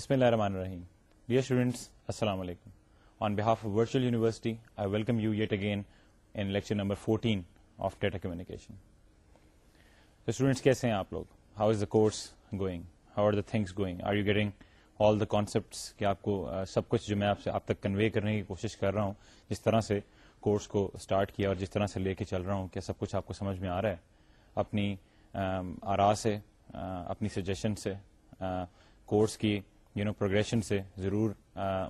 بسم اللہ الرحمن الرحیم کو سب کچھ جو میں کوشش کر رہا ہوں جس طرح سے کورس کو اسٹارٹ کیا اور جس طرح سے لے کے چل رہا ہوں کیا سب کچھ آپ کو سمجھ میں آ رہا ہے اپنی um, آرا سے uh, اپنی سجیشن سے کورس uh, کی یو نو پروگریشن سے ضرور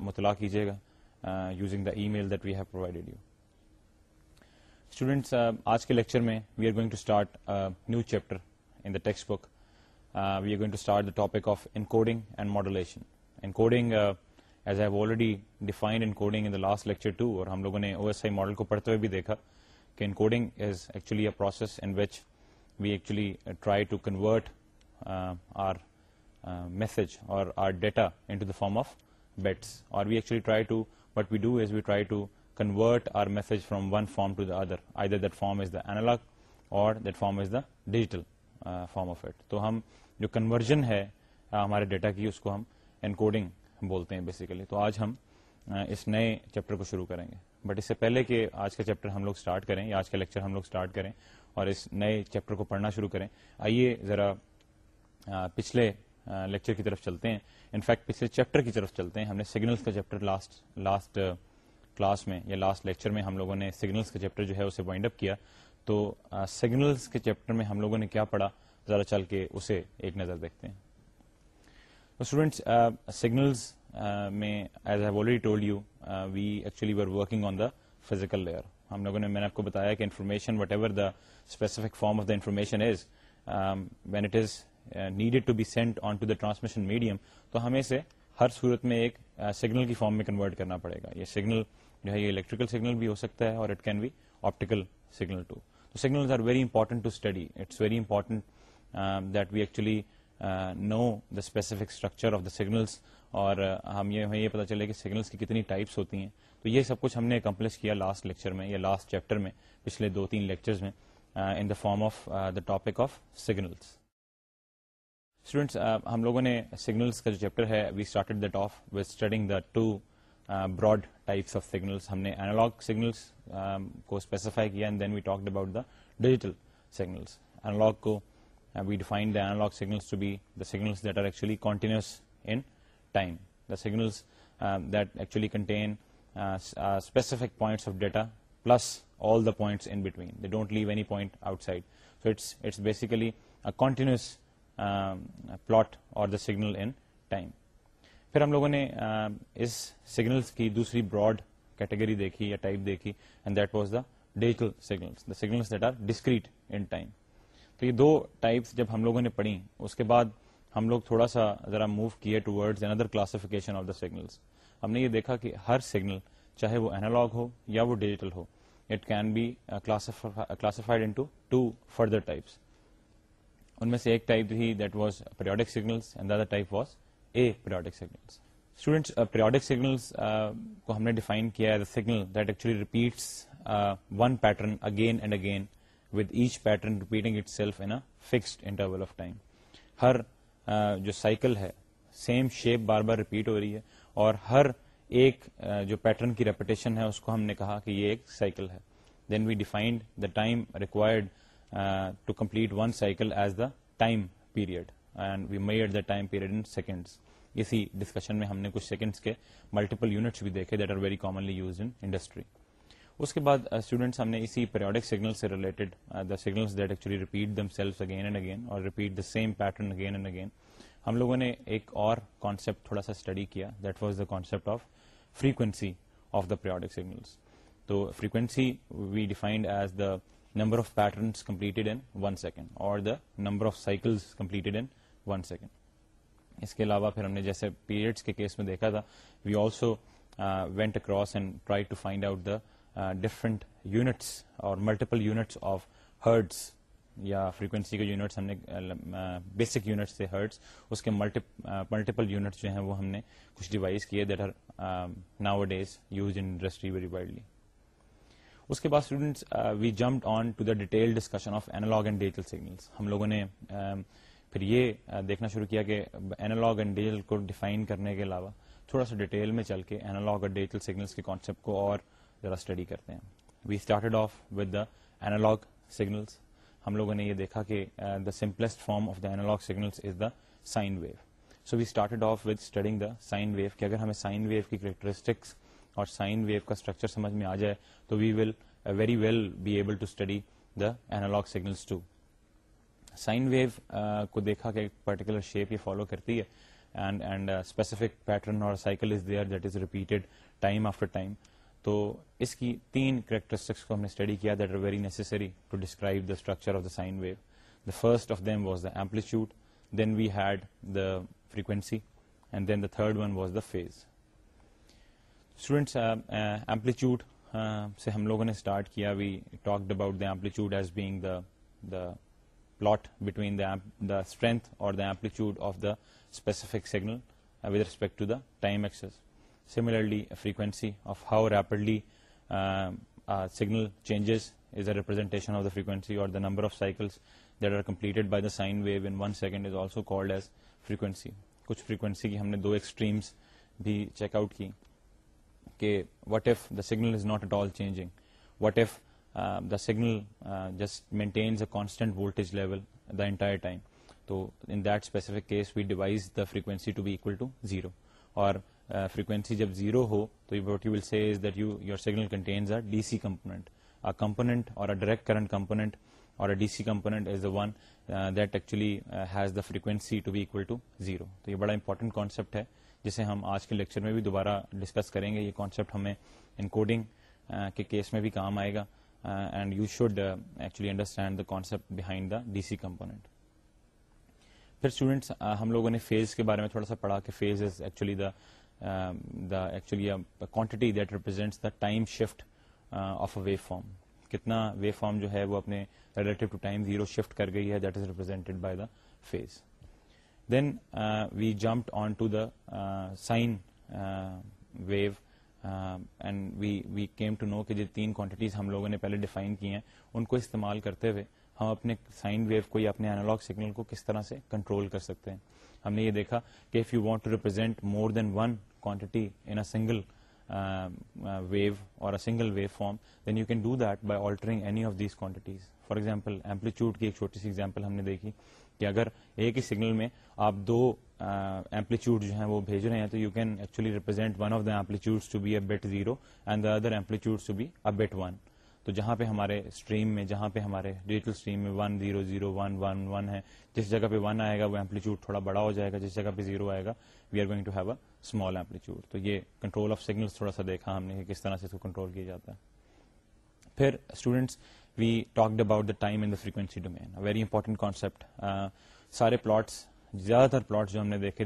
مطلع کیجیے گا using the email that we have provided you students آج کے لیکچر میں we are going to start new chapter in the textbook we are going to start the topic of encoding and encoding as I already defined encoding in last lecture to اور ہم لوگوں نے O S I model کو پڑھتے ہوئے بھی دیکھا کہ encoding is actually a process in which we actually try to convert our message اور our data into the form of bits اور we we we actually try try to to to what do is is convert our message from one form form the the other I that analog اور that form is the digital form of at تو ہم جو conversion ہے ہمارے data کی اس کو ہم انکوڈنگ بولتے ہیں بیسیکلی تو آج ہم اس نئے چیپٹر کو شروع کریں گے بٹ اس سے پہلے کہ آج کا چیپٹر ہم لوگ اسٹارٹ کریں یا آج کا لیکچر ہم لوگ اسٹارٹ کریں اور اس نئے چیپٹر کو پڑھنا شروع کریں آئیے ذرا پچھلے لیکچر کی طرف چلتے ہیں انفیکٹ پچھلے چیپٹر کی طرف چلتے ہیں ہم نے سگنلس کا چیپٹر لاسٹ لاسٹ کلاس میں یا لاسٹ لیکچر میں ہم لوگوں نے سگنلس کا چیپٹر جو ہے اسے وائنڈ اپ کیا تو سگنلس کے چیپٹر میں ہم لوگوں نے کیا پڑھا ذرا چل کے اسے ایک نظر دیکھتے ہیں اسٹوڈینٹس سگنلس میں as I told you we actually we are working on the physical layer ہم لوگوں نے میں نے آپ کو بتایا کہ information whatever the specific form of the information is when it is needed to be sent on to the transmission medium تو ہمیں سے ہر صورت میں ایک سگنل uh, کی فارم میں کنورٹ کرنا پڑے گا یہ سگنل جو ہے یہ الیکٹریکل سگنل بھی ہو سکتا ہے اور it can be optical signal too تو are very important to study it's very important that we actually know the specific structure of the signals اور uh, ہم یہ پتا چلے کہ سگنلس کی کتنی ٹائپس ہوتی ہیں تو یہ سب کچھ ہم نے اکمپلش کیا لاسٹ لیکچر میں یا لاسٹ چیپٹر میں پچھلے دو تین لیکچرز میں in the form of the topic of signals students uh, ہم لوگوں نے سگنلس کا جو چیپٹر ہے we started that off with studying the two broad types of signals ہم نے اینالاگ سگنلس um, کو اسپیسیفائی کیا and then we talk about the digital signals analog کو we define the analog signals to be the signals that are actually continuous in time the signals that actually contain specific points of data plus all the points in between they don't leave any point outside so it's it's basically continuous plot اور the signal in time پھر ہم لوگوں نے اس signals کی دوسری broad category دیکھی یا type دیکھی and that that was the the digital or discrete in time تو یہ دو ٹائپس جب ہم لوگوں نے پڑھی اس کے بعد ہم لوگ تھوڑا سا ذرا موو کیے other classification of the signals ہم نے یہ دیکھا کہ ہر سگنل چاہے وہ اینالگ ہو یا وہ ڈیجیٹل ہو it can be classified further types ان میں سے ایک ٹائپ تھی that was periodic signals and other type was aperiodic signals students periodic signals کو ہم نے ڈیفائن کیا ہے signal that actually repeats one pattern again and again with each pattern repeating itself in fixed interval of time ہر uh, جو cycle ہے same shape بار بار ریپیٹ ہو رہی ہے اور ہر ایک uh, جو پیٹرن کی ریپیٹیشن ہے اس کو ہم نے کہا کہ یہ ایک سائیکل ہے then we defined the time required to complete one cycle as the time period and we me the time period in seconds اسی ڈسکشن میں ہم نے کچھ سیکنڈس کے ملٹیپل یونٹس بھی دیکھے that are very commonly use industry اس کے بعد اسٹوڈینٹس uh, ہم نے اسی پیریڈک سگنل سے related the signal that actually repeat them self again and again اور repeat the same pattern again and again ہم لوگوں نے ایک اور کانسیپٹ تھوڑا سا اسٹڈی کیا that was the concept of frequency of the periodic signals تو frequency we defined as the اس کے علاوہ پھر ہم نے جیسے پیریڈس کے کیس میں دیکھا تھا we also went across and try to find out the different units اور ملٹیپل یونٹس آف ہرڈس یا فریکوینسی کے یونٹس ہم نے بیسک یونٹس تھے ہرڈس اس کے ملٹیپل یونٹس جو ہیں وہ ہم نے کچھ ڈیوائز کیے that are these use industry very widely اس کے بعد students we on to the detail discussion of and digital signals ہم لوگوں نے um, پھر یہ uh, دیکھنا شروع کیا کہ اینالاگ اینڈ ڈیجیٹل کو ڈیفائن کرنے کے علاوہ تھوڑا سا ڈیٹیل میں چل کے اینالاگ اور ڈیجیٹل سگنل کے کانسیپٹ کو اور ذرا اسٹڈی کرتے ہیں we started off with the analog signals ہم لوگوں نے یہ دیکھا کہ the simplest form of the analog signals is the sine wave so we started off with studying the sine wave کہ اگر ہمیں سائن ویو کی کریکٹرسٹکس اور سائن ویو کا اسٹرکچر سمجھ میں آ جائے تو we will very well be able to study the analog signals to sine wave uh, کو دیکھا کہ ایک پرٹیکولر شیپ یہ فالو کرتی ہے اینڈ اینڈ اسپیسیفک پیٹرن اور cycle is there that is repeated time after time تو اس کی تین کریکٹرسٹکس کو ہم نے اسٹڈی کیا that are very necessary to describe the structure of the sine wave the first of them was the amplitude then we had the frequency and then the third one was the phase students amplitude uh, uh, uh, سے ہم لوگوں نے start کیا we talked about the amplitude as being the the plot between the strength اور the amplitude of the the specific signal with respect to time axis similarly frequency of how rapidly signal changes is a representation of the frequency اور the number of cycles that are completed by the sine wave in one second is also called as frequency کچھ frequency کی ہم نے دو extremes بھی check out کی کہ what if the signal is not at all changing what if the signal just maintains a constant voltage level the entire time تو in that specific case we devise the frequency to be equal to zero اور frequency جب zero ہو تو you you will see is that your signal contains a D C component اور direct current component اور D C component is the one that actually has the frequency to be equal to zero تو یہ بڑا important concept ہے جسے ہم آج کے لیکچر میں بھی دوبارہ ڈسکس کریں گے یہ کانسیپٹ ہمیں انکوڈنگ کے کیس میں بھی کام آئے گا and you should actually understand the concept behind the D C component پھر اسٹوڈینٹس ہم لوگوں نے فیز کے بارے میں تھوڑا سا پڑھا کہ phase is actually the the actually quantity that represents the time shift of a waveform کتنا وے فارم جو ہے وہ اپنے relative to time zero shift کر گئی ہے that is represented by the phase then we jumped on to the wave and we we came to know کہ جو تین کوانٹٹیز ہم لوگوں نے ڈیفائن کی ہیں ان کو استعمال کرتے ہوئے ہم اپنے سائن ویو کو یا اپنے اینالگ سگنل کو کس طرح سے کنٹرول کر سکتے ہیں ہم نے یہ دیکھا کہ if you want to represent more than one quantity angle view اور single wave form then you can do that by altering F these quantities for example amplitude کی ایک چھوٹی سی ایگزامپل ہم نے دیکھی کہ اگر ایک ہی سگنل میں آپ دو ایمپلیٹیوڈ جو ہیں وہ بھیج رہے ہیں تو you can actually represent one of the the to to be be a bit bit zero and other one تو جہاں پہ ہمارے اسٹریم میں جہاں پہ ہمارے ڈیجیٹل اسٹریم میں one one one one zero zero ہے جس جگہ پہ ون آئے گا وہ ایمپلیچیوڈ بڑا ہو جائے گا جس جگہ پہ زیرو آئے گا we are going to have a small amplitude تو یہ کنٹرول آف سگنل تھوڑا سا دیکھا ہم نے کس طرح سے اس کو کنٹرول کیا جاتا ہے پھر students we talked about the time and the frequency domain a very important concept سارے پلاٹس جو ہم نے دیکھے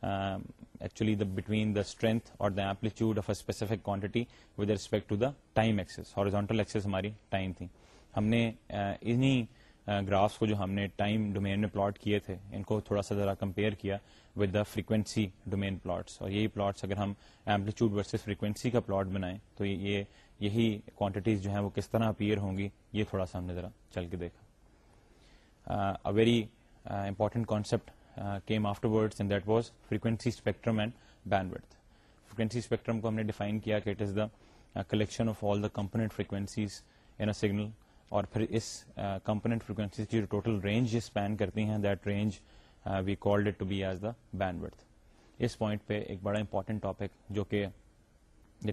دا اسٹرینتھ اور amplitude of افکانٹی with respect to graphs کو جو ہم نے ٹائم ڈومین میں پلاٹ کیے تھے ان کو تھوڑا سا ذرا کمپیئر کیا with the frequency domain plots اور یہی پلاٹس اگر ہم ایمپلیٹیوڈ فریکوینسی کا پلاٹ بنائیں تو یہ یہی کوانٹیٹیز جو ہیں وہ کس طرح اپیئر ہوں گی یہ تھوڑا سا ہم نے ذرا چل کے دیکھا very important concept came after that was frequency spectrum and bandwidth frequency spectrum کو ہم نے ڈیفائن کیا کہ it is the collection of all the component frequencies in signal اور پھر اس کمپونیٹ فریکوینسیز کی جو ٹوٹل رینج اسپین کرتی ہیں that range we it to be as the bandwidth اس پوائنٹ پہ ایک بڑا امپورٹنٹ ٹاپک جو کہ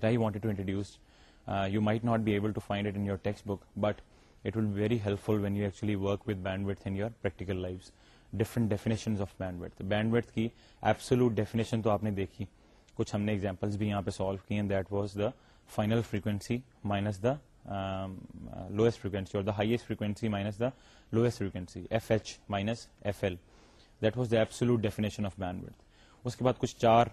I wanted to introduce you might not be able to find it in your text book but it will very helpful when you actually work with bandwidth in your practical life different definition of bandwidth bandwidth کی absolute definition تو آپ نے دیکھی کچھ ہم نے examples بھی یہاں پہ سالو کی and that was the final frequency minus the lowest frequency اور the highest frequency minus the lowest frequency F H minus F L that was the absolute definition of bandwidth اس کے بعد کچھ چار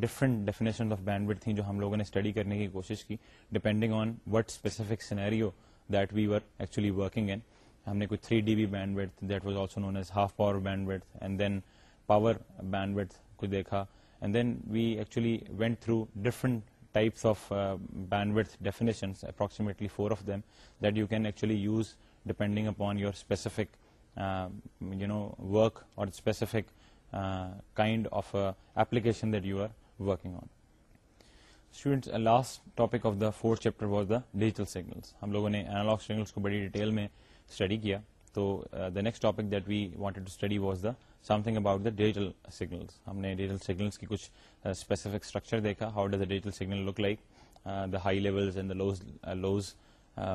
different definition of bandwidth تھیں جو ہم لوگوں نے اسٹڈی کرنے کی کوشش کی depending on what specific scenario that we actually working in ہم نے کوئی three D B bandwidth that was also known as half power band and then power bandwidth کو دیکھا and then we actually went through different types of band bandwidths approximately four of them that you can actually use depending upon your specific you know work اور specific last topic of the fourth chapter was the digital signal ہم لوگوں نے تو the next digital signal ہم نے کچھ specific uh, structure دیکھا how does the digital signal look like the high level lows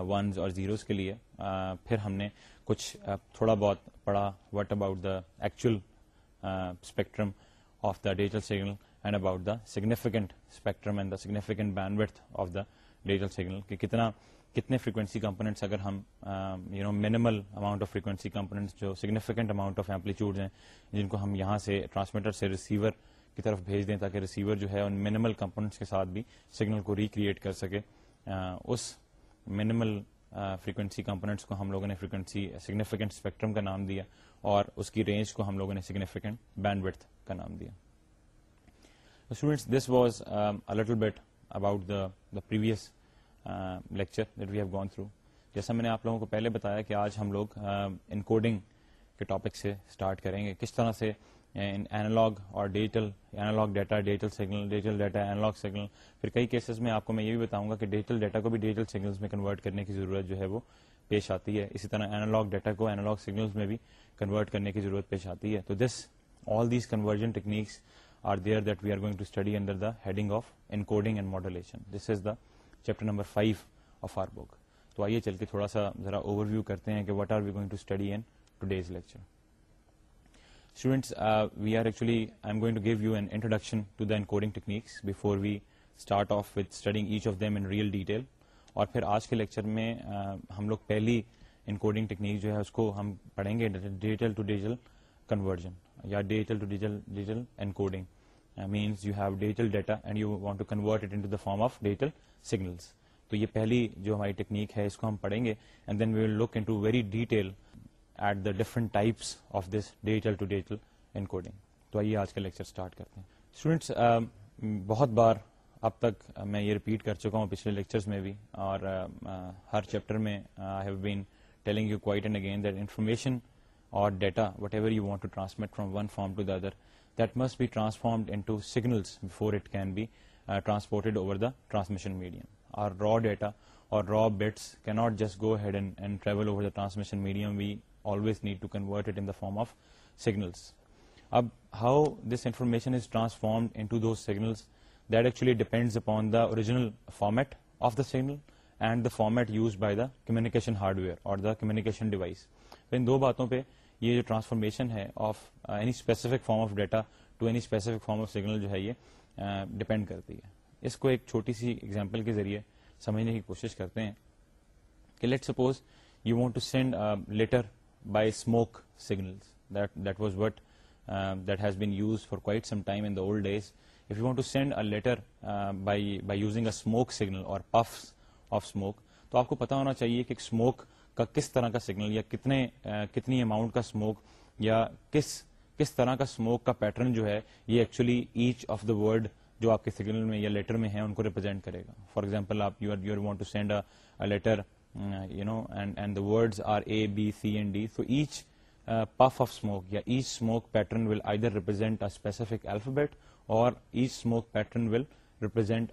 ones اور زیروز کے لیے uh, پھر ہم نے کچھ uh, تھوڑا بہت پڑھا what about the actual spectrum of the digital signal and about the significant spectrum and the significant bandwidth of the digital signal کتنا کتنے فریکوینسی کمپونیٹس اگر ہم you know minimal amount of frequency components جو significant amount of amplitude ہیں جن کو ہم یہاں سے ٹرانسمیٹر سے ریسیور کی طرف بھیج دیں تاکہ ریسیور جو ہے منیمل کمپونیٹس کے ساتھ بھی سگنل کو ریکریئٹ کر سکے اس منیمل فریکوینسی کمپونیٹس کو ہم لوگوں نے فریکوینسی سگنیفکینٹ اسپیکٹرم کا نام دیا اور اس کی رینج کو ہم لوگوں نے سگنیفیکینٹ بینڈ وتھ کا نام دیا students this was a little bit about the the previous lecture that we have gone through جیسا میں نے آپ لوگوں کو پہلے بتایا کہ آج ہم لوگ انکوڈنگ um, uh, کے ٹاپک سے اسٹارٹ کریں گے کس طرح سے اینالاگ uh, اور digital analog data digital signal digital data analog signal پھر کئی کیسز میں آپ کو میں یہ بھی بتاؤں گا کہ ڈیجیٹل ڈیٹا کو بھی ڈیجیٹل سگنلز میں کنورٹ کرنے کی ضرورت جو ہے وہ پیش آتی ہے اسی طرح اینالاگ ڈیٹا کو اینالاگ سگنلز میں بھی کنورٹ کرنے کی ضرورت پیش آتی ہے تو this all these conversion techniques are there that we are going to study under the heading of encoding and modulation this is the chapter number five of our book تو آئیے چل کے تھوڑا سا ذرا اوور ویو کرتے ہیں کہ what are we going to study in today's lecture students we are actually I am going to give you an introduction to the encoding techniques before we start off with studying each of them in real detail اور پھر آج کے lecture میں ہم لوگ پہلی encoding technique جو ہے اس کو ہم پڑھیں گے ڈیجیٹل ٹو ڈیجیٹل کنورژن یا digital to digital digital encoding means you have digital data and you want to convert it in form of digital signals تو یہ پہلی جو ہماری ٹیکنیک ہے اس کو ہم پڑھیں گے and then we will look into very detail at the different types of this digital to digital encoding تو آئیے آج کا لیکچر اسٹارٹ کرتے ہیں اسٹوڈینٹس بہت بار اب تک میں یہ ریپیٹ کر چکا ہوں پچھلے لیکچرز میں بھی اور ہر چیپٹر میں I have been telling you quite and again that information اور data whatever you want to transmit from one form to the other that must be transformed into signals before it can be transported over the transmission medium اور raw data اور raw bits کی not just go head and travel over the transmission medium we always need to convert it in form of signals اب how this information is transformed into those signals that actually depend upon دنل format of the signal and the format use by the communication hardware اور the communication device ان دو باتوں پہ یہ جو transformation ہے form of data to any specific form of signal جو ہے یہ ڈیپینڈ uh, کرتی ہے اس کو ایک چھوٹی سی ایگزامپل کے ذریعے سمجھنے کی کوشش کرتے ہیں کہ let suppose you want to send letter by smoke signals band for کو if you want to send a letter uh, by, by using a smoke signal or puffs of smoke, تو آپ کو پتا ہونا چاہیے کہ اسموک کا کس طرح کا سگنل یا کتنے uh, کتنی اماؤنٹ کا اسموک یا کس کس طرح کا اسموک کا پیٹرن جو ہے یہ actually each of the word جو آپ کے سگنل میں یا لیٹر میں ہیں ان کو ریپرزینٹ کرے گا فار ایگزامپل آپ you are you want to send letter you know and and the words are A B C and D so each puff of smoke یا each smoke pattern will I represent a specific alphabet اور each smoke pattern will represent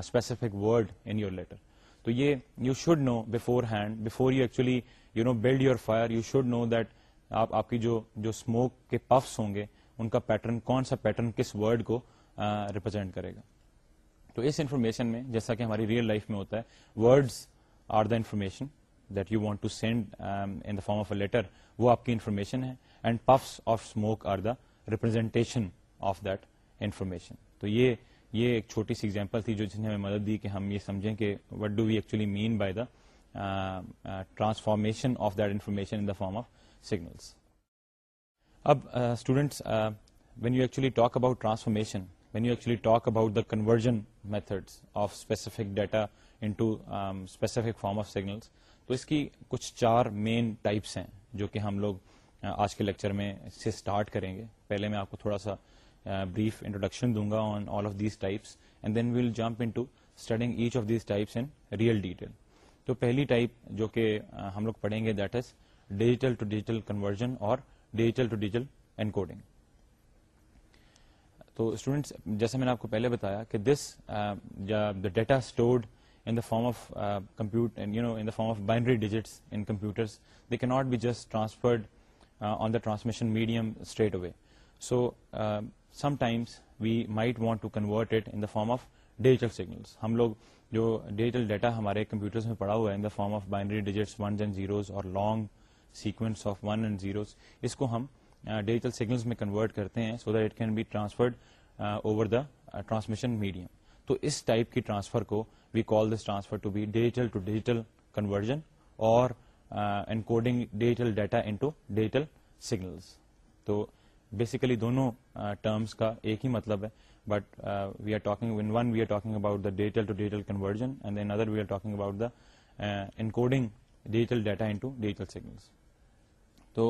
specific word in your letter تو یہ you should know beforehand before you actually you know build your fire you should know that آپ آپ کی جو جو smoke کے پفس ہوں گے ان کا پیٹرن کون سا پیٹرن کس ورڈ کو ریپرزینٹ کرے گا تو اس انفارمیشن میں جیسا کہ ہماری ریئل لائف میں ہوتا ہے words are the information that you want to send in the form of a letter وہ آپ کی انفارمیشن ہے and puffs of smoke are the representation of that information تو یہ یہ ایک چھوٹی سی ایگزامپل تھی جو جس نے ہمیں مدد دی کہ ہم یہ سمجھیں کہ what do we actually mean by the transformation of that information in the form of signals اب students when you actually talk about transformation when you actually talk about the conversion method of specific data into specific form of signals تو اس کی کچھ چار مین types ہیں جو کہ ہم لوگ uh, آج کے لیکچر میں سے اسٹارٹ کریں گے پہلے میں آپ کو تھوڑا سا بریف انٹروڈکشن دوں گا on all of these types and then we'll jump studying each of types تو پہلی ٹائپ جو کہ ہم لوگ پڑھیں گے that is digital digital to conversion اور ڈیجیٹل ٹو ڈیجیٹل انکوڈنگ تو اسٹوڈینٹس جیسے میں نے آپ کو پہلے بتایا کہ this the data stored in the form of you know form of binary digits in computer کی not be just transferred on the transmission medium straight away so some times we might want to convert it in دارم of digital signals ہم لوگ جو digital data ہمارے computers میں پڑا ہوا ہے in the form of binary digits ones and zeros اور long sequence of one and zeros اس کو ہم ڈیجیٹل سگنلس میں کنورٹ کرتے ہیں so that it can be transferred over the transmission medium تو اس ٹائپ کی ٹرانسفر کو we call this transfer to be digital to digital conversion اور encoding digital data into digital signals تو basically دونوں کا ایک ہی مطلب ہے but we are talking one we are talking about the digital digital to conversion and then other we are talking about the encoding digital data digital signal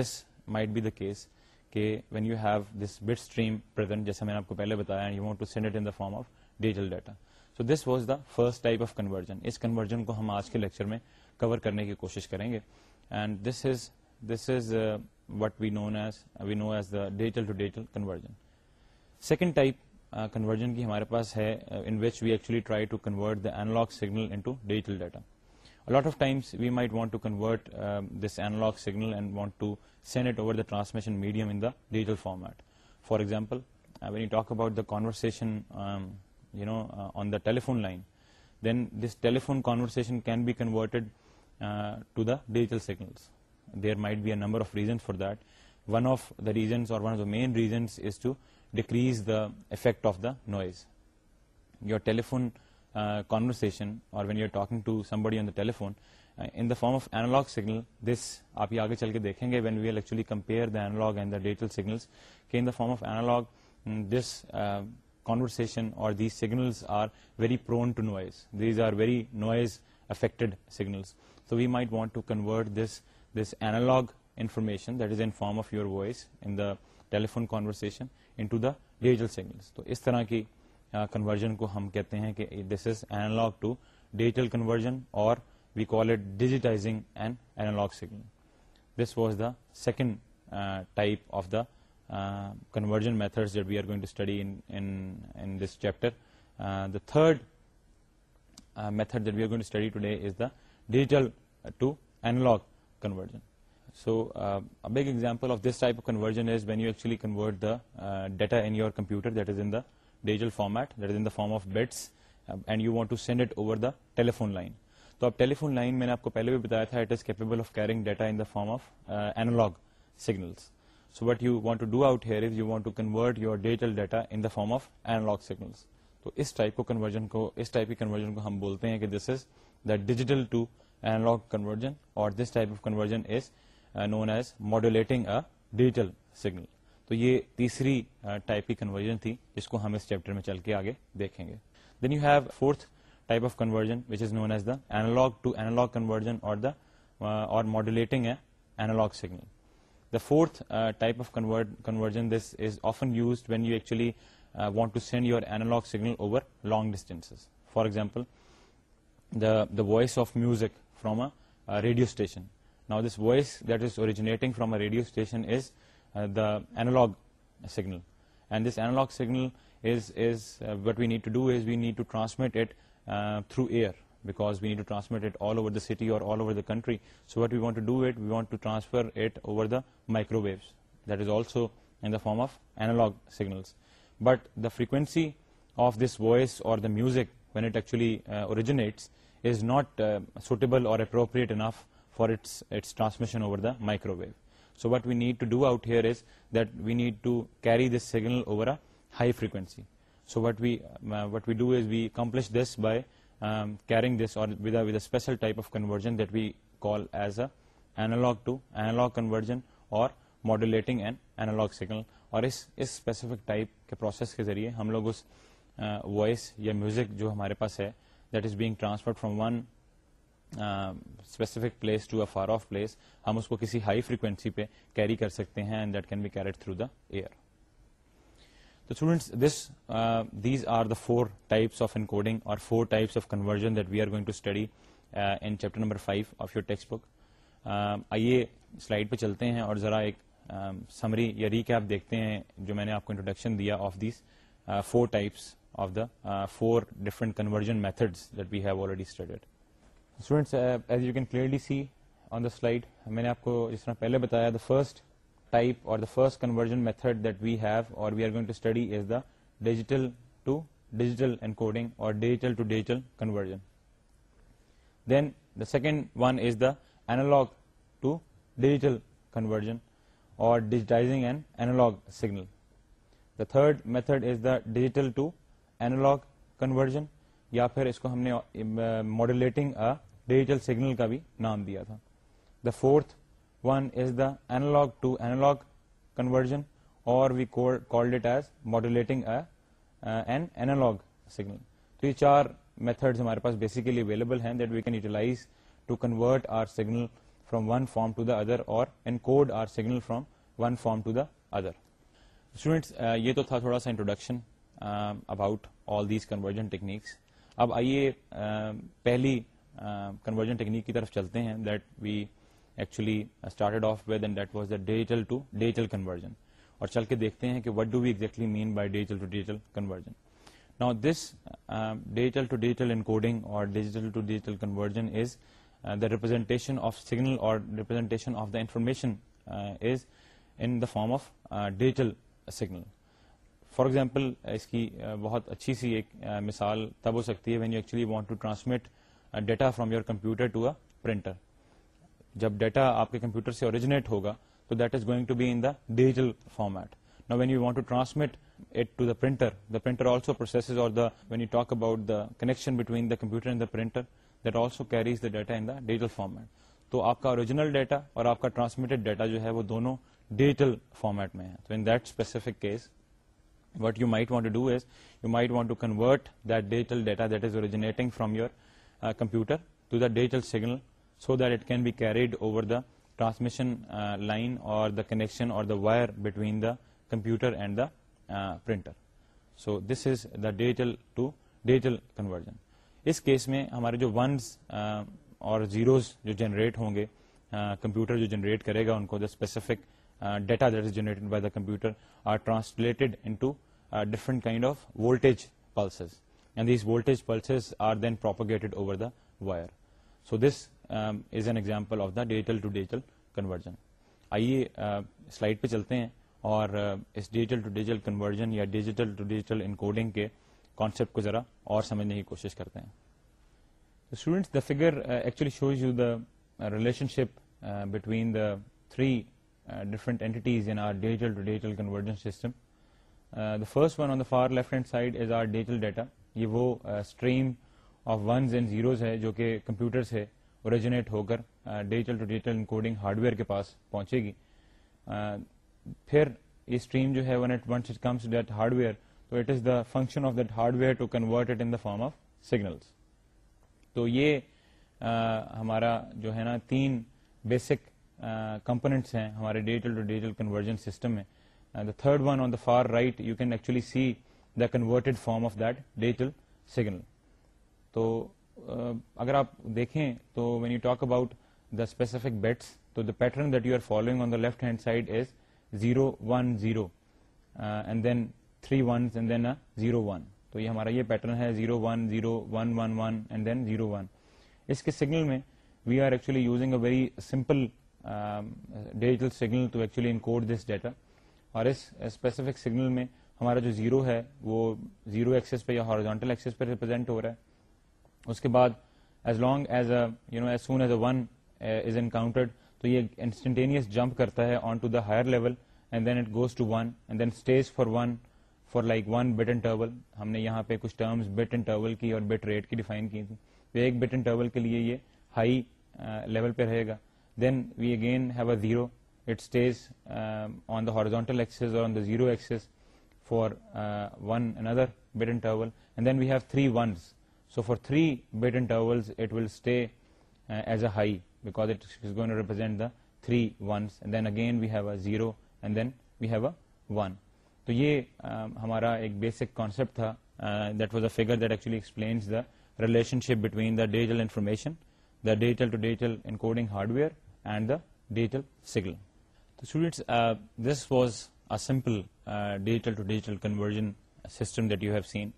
this might be the case کہ when you have this bit stream present جیسے میں نے آپ کو پہلے بتایا you want to send it in form of digital data so this was the first type of conversion اس conversion کو ہم آج کے لیکچر میں کور کرنے کی کوشش کریں گے ڈیجیٹل کنورژن سیکنڈ کنورژن کی ہمارے پاس ہے signal and want send it over transmission medium digital format for talk about the you know on the telephone line then this telephone conversation can be converted to the digital signal there might be a number of reasons for that one of the reasons or one of the main reasons is to decrease the effect of the noise your telephone conversation or when you are talking to somebody telephone in the form of analog signal this آپ یہ آگے چل کے دیکھیں گے when we will actually compare the the analog and digital signals کہ in the form of analog this conversion or these signal are very prone to noise these are very noise affected signals so we might want to convert this this analog information that is in form of you voice in telephone converse digital signal تو اس طرح کی conversion کو ہم کہتے ہیں conversion اور we call it digitizing and analog signal this was the second type of the conversion method we are going to study the third method جر we are going study today digital to analog conversion so big example of this type of conversion is when you actually convert the data in your computer that is in the digital format that is in the form of beats and you want to send it over the telephone line تو اب telephone line میں نے آپ کو پہلے بھی بتایا تھا it is capable of carrying data in the form of analog signals so what you want to do out here is you want to convert your digital data in the form of analog signals تو اس type کو conversion کو اس type کی conversion کو ہم بولتے ہیں کہ this is the digital to analog conversion اور this type of conversion is known as modulating a digital signal تو یہ تیسری ٹائپ uh, کی کنورژن تھی جس کو ہم اس چیپٹر میں چل کے آگے دیکھیں گے then you have fourth type of conversion which is known as the analog to analog conversion اور دا اور modulating a analog signal The fourth uh, type of convert, convergence is often used when you actually uh, Uh, want to send your analog signal over long distances. For example, the voice of music from a radio station. Now this voice that is originating from a radio station is uh, the analog signal, and this analog signal is uh, what we need to do is we need to transmit it through air, because we need to transmit it all over the city or all over the country. So what we want to do is we want to transfer it over the microwaves, that is also in the form of analog signals. But the frequency of this voice or the music when it actually uh, originates is not uh, suitable or appropriate enough for its transmission over the microwave. So what we need to do out here is that we need to carry this signal over a high frequency. So what we uh, do is we accomplish this by um, carrying this or with a special type of conversion that we call as a analog to analog conversion or modulating an analog signal اور اس اس specific type کے process کے ذریعے ہم لوگ اس voice یا میوزک جو ہمارے پاس ہے that is being transferred from one specific place to a far of place ہم اس کو کسی ہائی فریکوینسی پہ کیری کر سکتے ہیں and that can be carried through the air تو students this these are the four types of encoding اور four types of conversion that we are going to study in chapter number five of your text book آئیے slide پہ چلتے ہیں اور ذرا ایک summary um, یا ری کیپ دیکھتے ہیں جو میں نے آپ کو انٹروڈکشن دیا of these four types of the four different conversion method that we have already studied students as you can clearly see on the slide میں نے آپ کو جس طرح پہلے بتایا دا فرسٹ ٹائپ اور the first conversion method that we have اور we are going to study is the digital to digital encoding اور digital to digital conversion then the second one is the analog to digital conversion اور digitizing and analog signal the third method is the digital to analog conversion یا پھر اس کو ہم نے modulating digital signal کا بھی نام دیا تھا the fourth one is the analog to analog conversion اور we called it as modulating an analog signal تو یہ چار میتھڈ ہمارے پاس بیسیکلی اویلیبل ہیں that we can utilize to convert our signal from one form to the other اور signal from one form to the other students یہ تو تھا um, um, پہلی کنورژن um, ٹیکنیک کی طرف چلتے ہیں ڈیجیٹل ٹو ڈیجیٹل کنورژن اور چل کے دیکھتے ہیں کہ what do we exactly mean by digital to digital conversion now this digital to digital to digital conversion is representation of سگنلٹیشن of the information form of digital signal for example اس کی بہت اچھی سی ایک مثال تب ہو سکتی ہے ڈیٹا فرام یور کمپیوٹر جب ڈیٹا آپ کے کمپیوٹر سے اوریجنیٹ ہوگا تو that is going to be in digital format نا when you want to the printer also processes about connection between the computer and the printer that also carries the data in digital format تو آپ کا original data اور آپ کا transmitted data جو ہے وہ دونوں ڈیجیٹل فارمیٹ میں ہے تو in that specific case what you might want to do is you might want to convert that digital data that is originating from your computer digital signal so that it can be carried over the transmission line or the connection or the wire between the computer and the printer so this is the digital to digital conversion اس case میں ہمارے جو ones اور zeros جو generate ہوں گے computer جو generate کرے گا ان کو the specific data that is generated by the computer are translated into different kind of voltage pulses and these voltage pulses are then propagated over the wire so this is an example of the digital to digital conversion آئیے slide پہ چلتے ہیں اور اس digital to digital conversion یا digital to digital encoding کے concept کو ذرا اور سمجھنے کی کوشش کرتے ہیں students the figure actually shows you the relationship between the three different entities in our digital to digital conversion system the first one on the far left hand side is our digital data یہ وہ stream of ones and zeros ہے جو کہ computer سے originate ہو کر digital to digital encoding hardware کے پاس پہنچے گی uh, پھر یہ اسٹریم جو ہے one at comes that hardware تو it is the function of that hardware to convert it in the form of signals تو یہ ہمارا جو ہے نا تین بیسک کمپونیٹس ہیں ہمارے digital to digital conversion system میں the third one on the far right you can actually see the converted form of that digital signal تو اگر آپ دیکھیں تو when you talk about the specific bits تو the pattern that you are following on the left hand side is zero one zero and then three ones and then zero one تو یہ ہمارا یہ پیٹرن ہے zero one zero one one one and then zero one اس کے signal میں we are actually using a very simple digital signal to actually this data اور اس اسپیسیفک سگنل میں ہمارا جو زیرو ہے وہ زیرو ایکسس پہ یا ہارجونٹل ایکسس پہ ریپرزینٹ ہو رہا ہے اس کے بعد as long as no as soon as a one is encountered تو یہ انسٹنٹینیس جمپ کرتا ہے on to the higher level and then it goes to one and then stays for one for like one but and trouble ہم نے یہاں پہ کچھ terms bit and trouble کی اور بٹ ریٹ کی ڈیفائن کی تھی تو ایک بٹ اینڈ ٹربل کے لیے یہ ہائی لیول uh, پہ رہے گا then we again have a zero it stays on the horizontal axis اور on the zero axis for one اندر bit and trouble and then we have three ones so for three bit and troubles it will stay as a high because it is going to represent the three ones and then again we have a zero and then we have a one تو یہ ہمارا ایک basic concept تھا that was a figure that actually explains the relationship between the digital information the digital digital to hardware and the digital تو students this was a simple digital to digital conversion system that you have seen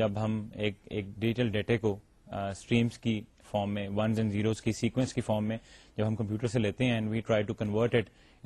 جب ہم ایک ایک digital ڈیٹے کو streams کی form میں ones and zeros کی سیکوینس کی فارم میں جب ہم کمپیوٹر سے لیتے ہیں and we try to convert it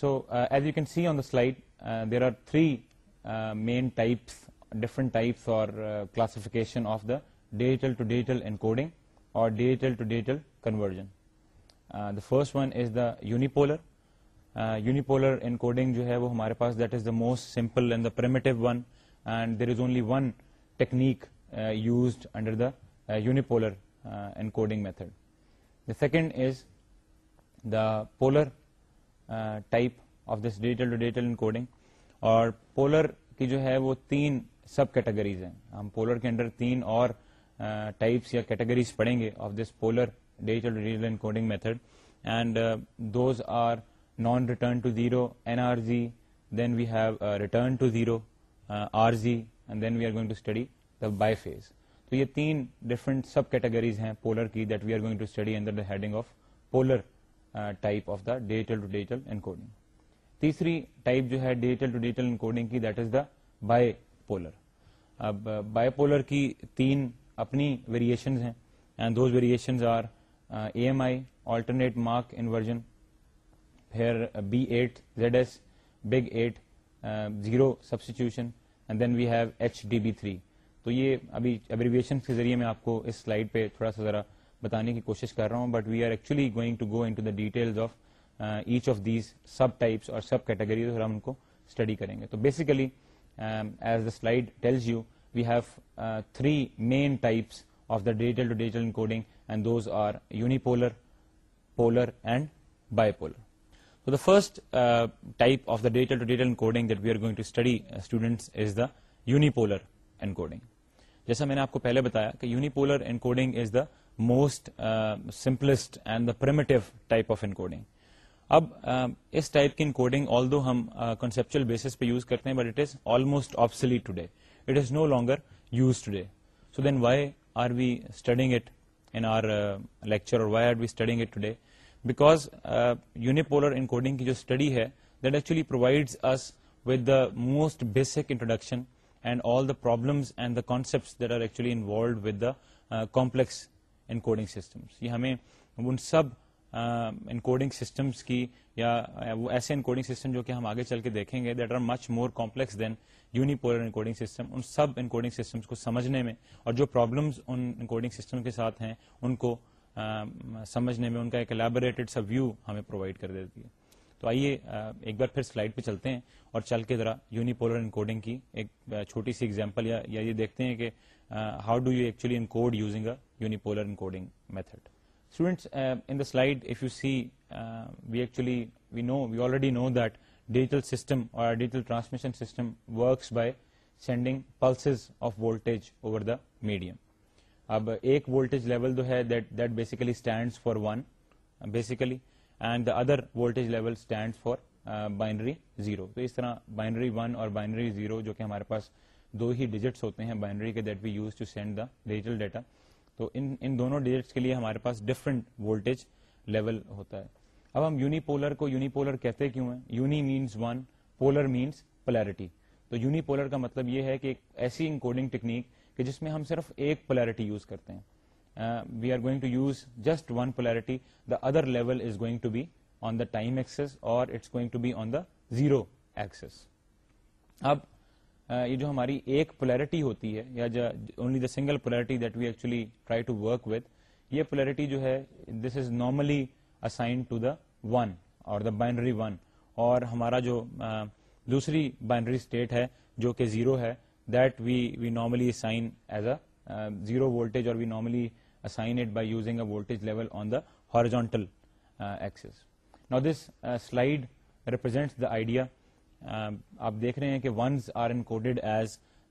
so as you can see on the slide there are three main types different types are classification of the digital to digital encoding اور digital to digital conversion the first one is the unipolar unipolar encoding جو ہے وہ ہمارے پاس that is the most simple and the primitive one and there is only one technique used under the unipolar encoding method the second is the polar type of this digital to digital encoding اور polar کی جو ہے وہ تین سب categories ہیں ہم polar کے اندر تین اور ٹائپس یا کیٹیگریز پڑھیں گے of this polar digital to digital encoding method and those are non return to zero N R Z G, then we have return to zero R Z G, and then we are going to study the biphase تو یہ تین different subcategories ہیں polar کی that we are going to study under the heading of polar type of the digital to digital ان ہے digital to digital کی that is the bi by polar polar اب کی تین اپنی ہیں and those variations are A M I alternate mark پھر B eight Z S big eight zero substitution and then we have H D B three تو یہ ابھی abbreviation کے ذریعے میں آپ کو اس سلائڈ پہ تھوڑا سا ذرا بتانے کی کوشش کر رہا ہوں but we are actually going to go to detail اور سب کیٹیگریز اور ہم ان کو اسٹڈی کریں گے تو basically as the the slide tells you we have three main types of digital digital to encoding and those are unipolar polar and bipolar first of the digital and coding جیسا میں نے آپ کو پہلے بتایا کہ unipolar encoding is the most simplest and type of encoding coding اب uh, اس ٹائپ کی انکوڈنگ آل دو ہم کنسپچل uh, بیسس پہ یوز کرتے ہیں but it is almost obsolete today it is no longer use today so then why are we studying it our lecture اور why are we studying it today because unipolar encoding کی جو study ہے that actually provides us with the most basic introduction and all the problems and the concept that are actually involved with the complex encoding systems یہ ہمیں ان سب encoding systems کی یا وہ ایسے انکوڈنگ سسٹم جو کہ ہم آگے چل کے دیکھیں گے that are much more complex than encoding system ان سب انکوڈنگ سسٹمس کو سمجھنے میں اور جو پرابلمس ان انکوڈنگ سسٹم کے ساتھ ہیں ان کو سمجھنے میں ان کا ایک الیبوریٹڈ سا ویو ہمیں پرووائڈ کر دیتی ہے تو آئیے ایک بار پھر سلائڈ پہ چلتے ہیں اور چل کے ذرا یونیپولر انکوڈنگ کی ایک چھوٹی سی ایگزامپل یا یہ دیکھتے ہیں کہ how code using we know that digital system اور digital of voltage over the medium اب ایک voltage level basically stand for one basically and the other voltage level stand for binary zero تو اس طرح بائنری ون اور binary zero جو کہ ہمارے پاس دو ہی ڈیجٹس ہوتے ہیں بائنڈری کے that we use to send the digital data تو ان ان دونوں ڈیجٹس کے لیے ہمارے پاس ڈفرنٹ وولٹیج لیول ہوتا ہے اب ہم یونی پولر کو یونی پولر کہتے کیوں ہیں uni means one polar means polarity تو یونی پولر کا مطلب یہ ہے کہ ایک ایسی انکوڈنگ ٹیکنیک کہ جس میں ہم صرف ایک پلیرٹی یوز کرتے ہیں we are going to use just one polarity the other level is going to be on the time axis اور it's going to be on the zero axis اب یہ جو ہماری ایک پلیئرٹی ہوتی ہے یا جو only the single polarity that we actually try to work with یہ پولیرٹی جو ہے this is normally assign to the one اور دا بائنڈری ون اور ہمارا جو دوسری بائنڈری اسٹیٹ ہے جو کہ زیرو ہے that we we normally assign as a zero volt اور we normally assign it by using a voltage level on the horizontal نا this slide represent the idea Um, آپ دیکھ رہے ہیں کہ ones are in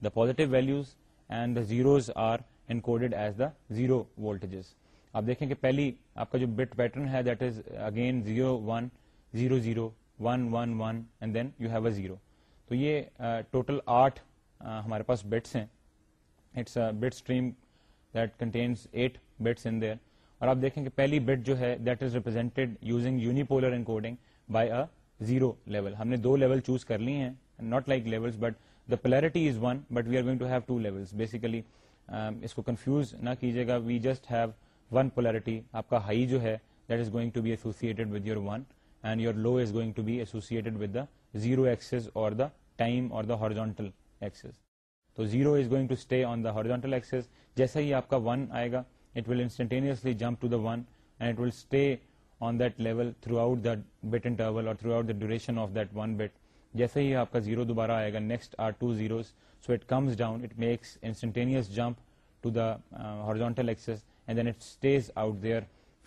the positive values and the zeros are encoded as the zero voltages آپ دیکھیں کہ پہلی آپ کا جو بٹ پیٹرن ہے that is again zero one zero zero one one one and then you have a zero تو یہ ٹوٹل uh, آٹھ uh, ہمارے پاس بٹس ہیں it's bit stream that contains eight bits in there اور آپ دیکھیں کہ پہلی بٹ جو ہے that is represented using unipolar encoding by a zero level ہم نے دو لیول چوز کر لی ہیں not like level but the polarity is one but we آرگلس بیسیکلی اس کو کنفیوز نہ کیجیے گا we just have one polarity آپ کا ہائی جو ہے that is going to be associated with your your one and low is going to be associated with the zero axis اور دا ٹائم اور دا ایکسز تو zero is going to stay on the axis جیسا ہی آپ کا one آئے گا it will instantaneously jump to the one and it will stay on that level through out the bit and troll اور through آؤٹریشن of that one bit جیسے ہی آپ کا زیرو دوبارہ آئے گا next are two zeros so it comes down it makes instantaneous jump to the horizontal axis and then it stays out there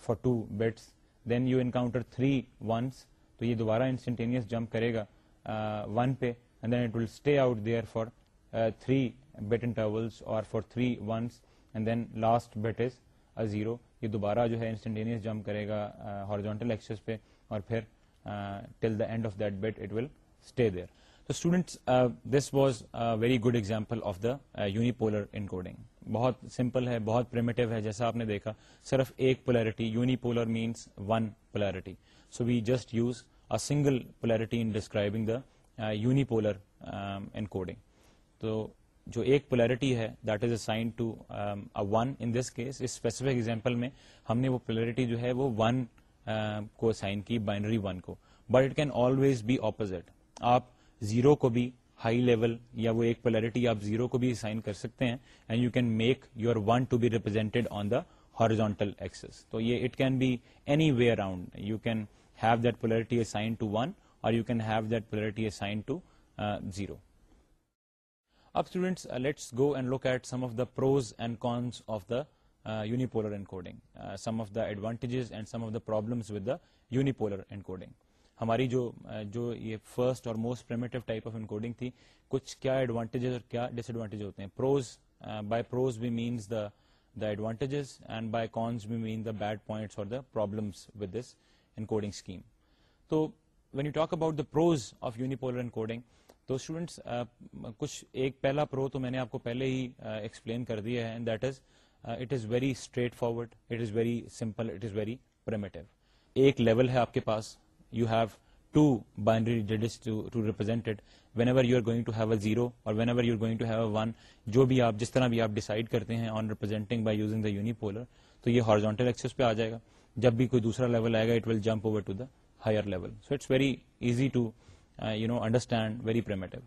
for two bits then you encounter three ones تو یہ دوبارہ instantaneous jump کرے گا one uh, پہ and then it will stay out there for three three intervals اور for ones and then last bit is a zero یہ دوبارہ جو ہے انسٹنٹینیس جمپ کرے گا ہارجونٹل ایکسس پہ اور پھر till the end of that it will stay there تو this was very good example of the unipolar encoding بہت سمپل ہے بہت پرمیٹو ہے جیسا آپ نے دیکھا صرف ایک polarity unipolar means one polarity so we just use single polarity in describing the unipolar encoding تو جو ایک پولیرٹی ہے that is assign to one in this case اس اسپیسیفک ایگزامپل میں ہم نے وہ پولیرٹی جو ہے وہ ون um, کو اسائن کی بائنری ون کو but it can always be opposite آپ زیرو کو بھی ہائی لیول یا وہ ایک پولیرٹی آپ زیرو کو بھی اسائن کر سکتے ہیں and you can make your one to be represented on the horizontal axis تو یہ it can be any way around you can have that polarity assign to one اور you can have that polarity assign to zero اب students let's go and look at some of the pros and cons of the unipolar encoding some of the advantages and some of the problems with the unipolar encoding ہماری جو uh, جو یہ first اور most primitive type of encoding تھی کچھ کیا advantages اور کیا ڈس ایڈوانٹیج ہوتے ہیں pros by pros be means the the advantages and by cons be mean the bad points اور the problems with this encoding scheme تو when you talk about the pros of unipolar encoding تو students کچھ ایک پہلا پرو تو میں نے آپ کو پہلے ہی ایکسپلین کر دیا ہے that is is is is it it it very very very straightforward simple primitive ایک لیول ہے آپ کے پاس you have two binary two binaries whenever you are going to have a zero اور whenever you are going to have a one جو بھی آپ جس طرح بھی آپ ڈیسائڈ کرتے ہیں on representing by using the unipolar تو یہ ہارجونٹل ایکسس پہ آ جائے گا جب بھی کوئی دوسرا لیول آئے گا it will jump over to the higher level so it's very easy to you know understand ویریٹو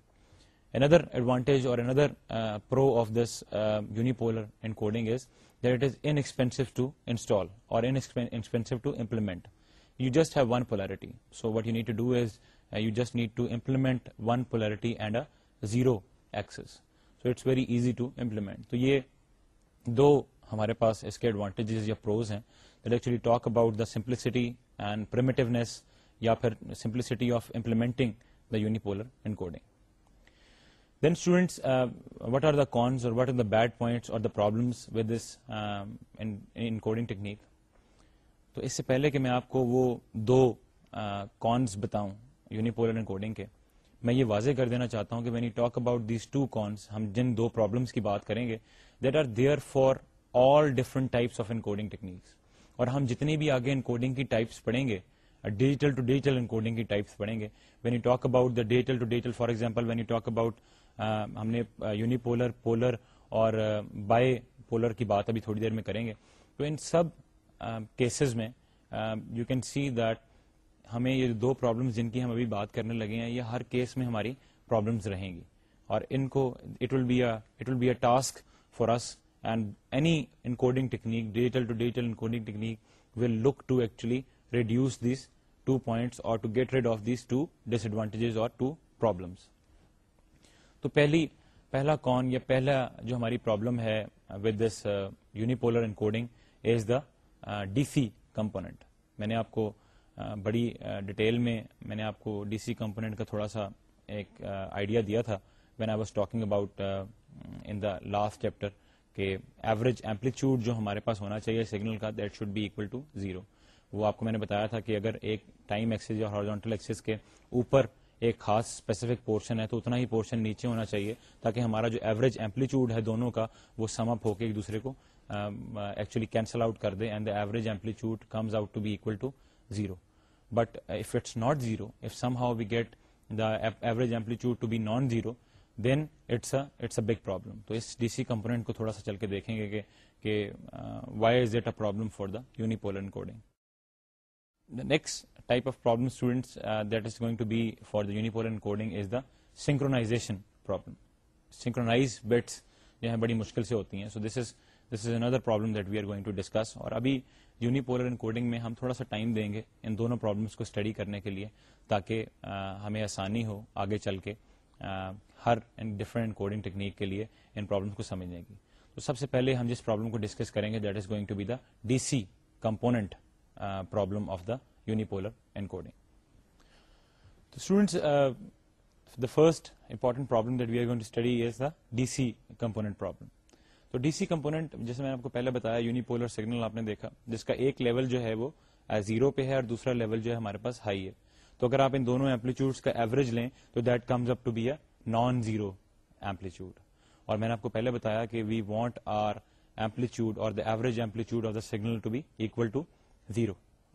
اندر ایڈوانٹیج اور zero x so it's very easy to implement تو یہ دو ہمارے پاس اس کے ایڈوانٹیجز یا پروز ہیں talk about the simplicity and pros یا پھر simplicity of implementing the unipolar encoding then students what are the cons اور what are the bad points اور the problems with this technique تو اس سے پہلے کہ میں آپ کو وہ دو کارس uh, بتاؤں یونیپولر ان کوڈنگ کے میں یہ واضح کر دینا چاہتا ہوں کہ when you talk about these two cons ہم جن دو پرابلمس کی بات کریں گے that are there for all different types of encoding techniques اور ہم جتنی بھی آگے ان کوڈنگ کی ٹائپس پڑھیں گے digital to digital encoding کی ٹائپس پڑھیں گے when you talk about the digital to digital for example when you talk about ہم نے یونیپولر uh, پولر اور بائی uh, پولر کی بات ابھی تھوڑی دیر میں کریں گے تو ان سب کیسز uh, میں یو کین سی دیٹ ہمیں یہ دو پرابلم جن کی ہم ابھی بات کرنے لگے ہیں یہ ہر کیس میں ہماری پرابلمس رہیں گی اور ان کو it will be it will be a task for us and any encoding technique digital to digital encoding technique will look to actually reduce these two point اور to get rid of these two disadvantage اور two problem تو پہلی پہلا کون یا پہلا جو ہماری پرابلم ہے with this unipolar is the D C component میں نے آپ کو uh, بڑی ڈیٹیل uh, میں میں نے آپ کو ڈی سی کمپوننٹ کا تھوڑا سا ایک آئیڈیا uh, دیا تھا when I was talking about in the last chapter کہ ایوریج ایمپلیچیوڈ جو ہمارے پاس ہونا چاہیے سگنل کا that should be equal to zero وہ آپ کو میں نے بتایا تھا کہ اگر ایک ٹائم ایکسس یا ہارجونٹل ایکسس کے اوپر ایک خاص اسپیسیفک پورشن ہے تو اتنا ہی پورشن نیچے ہونا چاہیے تاکہ ہمارا جو ایوریج ایمپلیٹیوڈ ہے دونوں کا وہ سم اپ ہو کے ایک دوسرے کو ایکچولی کینسل آؤٹ کر دے and the average amplitude comes out to be to zero but if it's not zero if somehow we get the average amplitude to be non zero then it's it's a big problem تو اس D C component کو تھوڑا سا چل کے دیکھیں گے کہ why is it a problem for the unipolar coding next type of problem students that is going to be for ان کو بڑی مشکل سے ہوتی ہیں so this is this is another problem that we args اور ابھی یونیپولر ان کوڈنگ میں ہم تھوڑا سا ٹائم دیں گے ان دونوں پرابلمس کو اسٹڈی کرنے کے لیے تاکہ ہمیں آسانی ہو آگے چل کے ہر ڈفرنٹ کوڈنگ ٹیکنیک کے لیے ان پرابلمس کو سمجھنے کی تو سب سے پہلے ہم جس پرابلم کو ڈسکس کریں گے that is going to be the D C component problem of the unipolar coding students the first important problem that we are study is the D C component problem تو D C component جیسے میں نے آپ کو پہلے بتایا unipolar signal آپ نے دیکھا جس کا ایک لیول جو ہے وہ زیرو uh, پہ ہے اور دوسرا لیول جو ہے ہمارے پاس ہائی ہے تو اگر آپ ان دونوں ایمپلیٹس کا ایوریج لیں تو that comes up to be a non zero amplitude اور میں نے آپ کو پہلے بتایا کہ وی وانٹ آر ایمپلیچیوڈ اور average of the signal to to be zero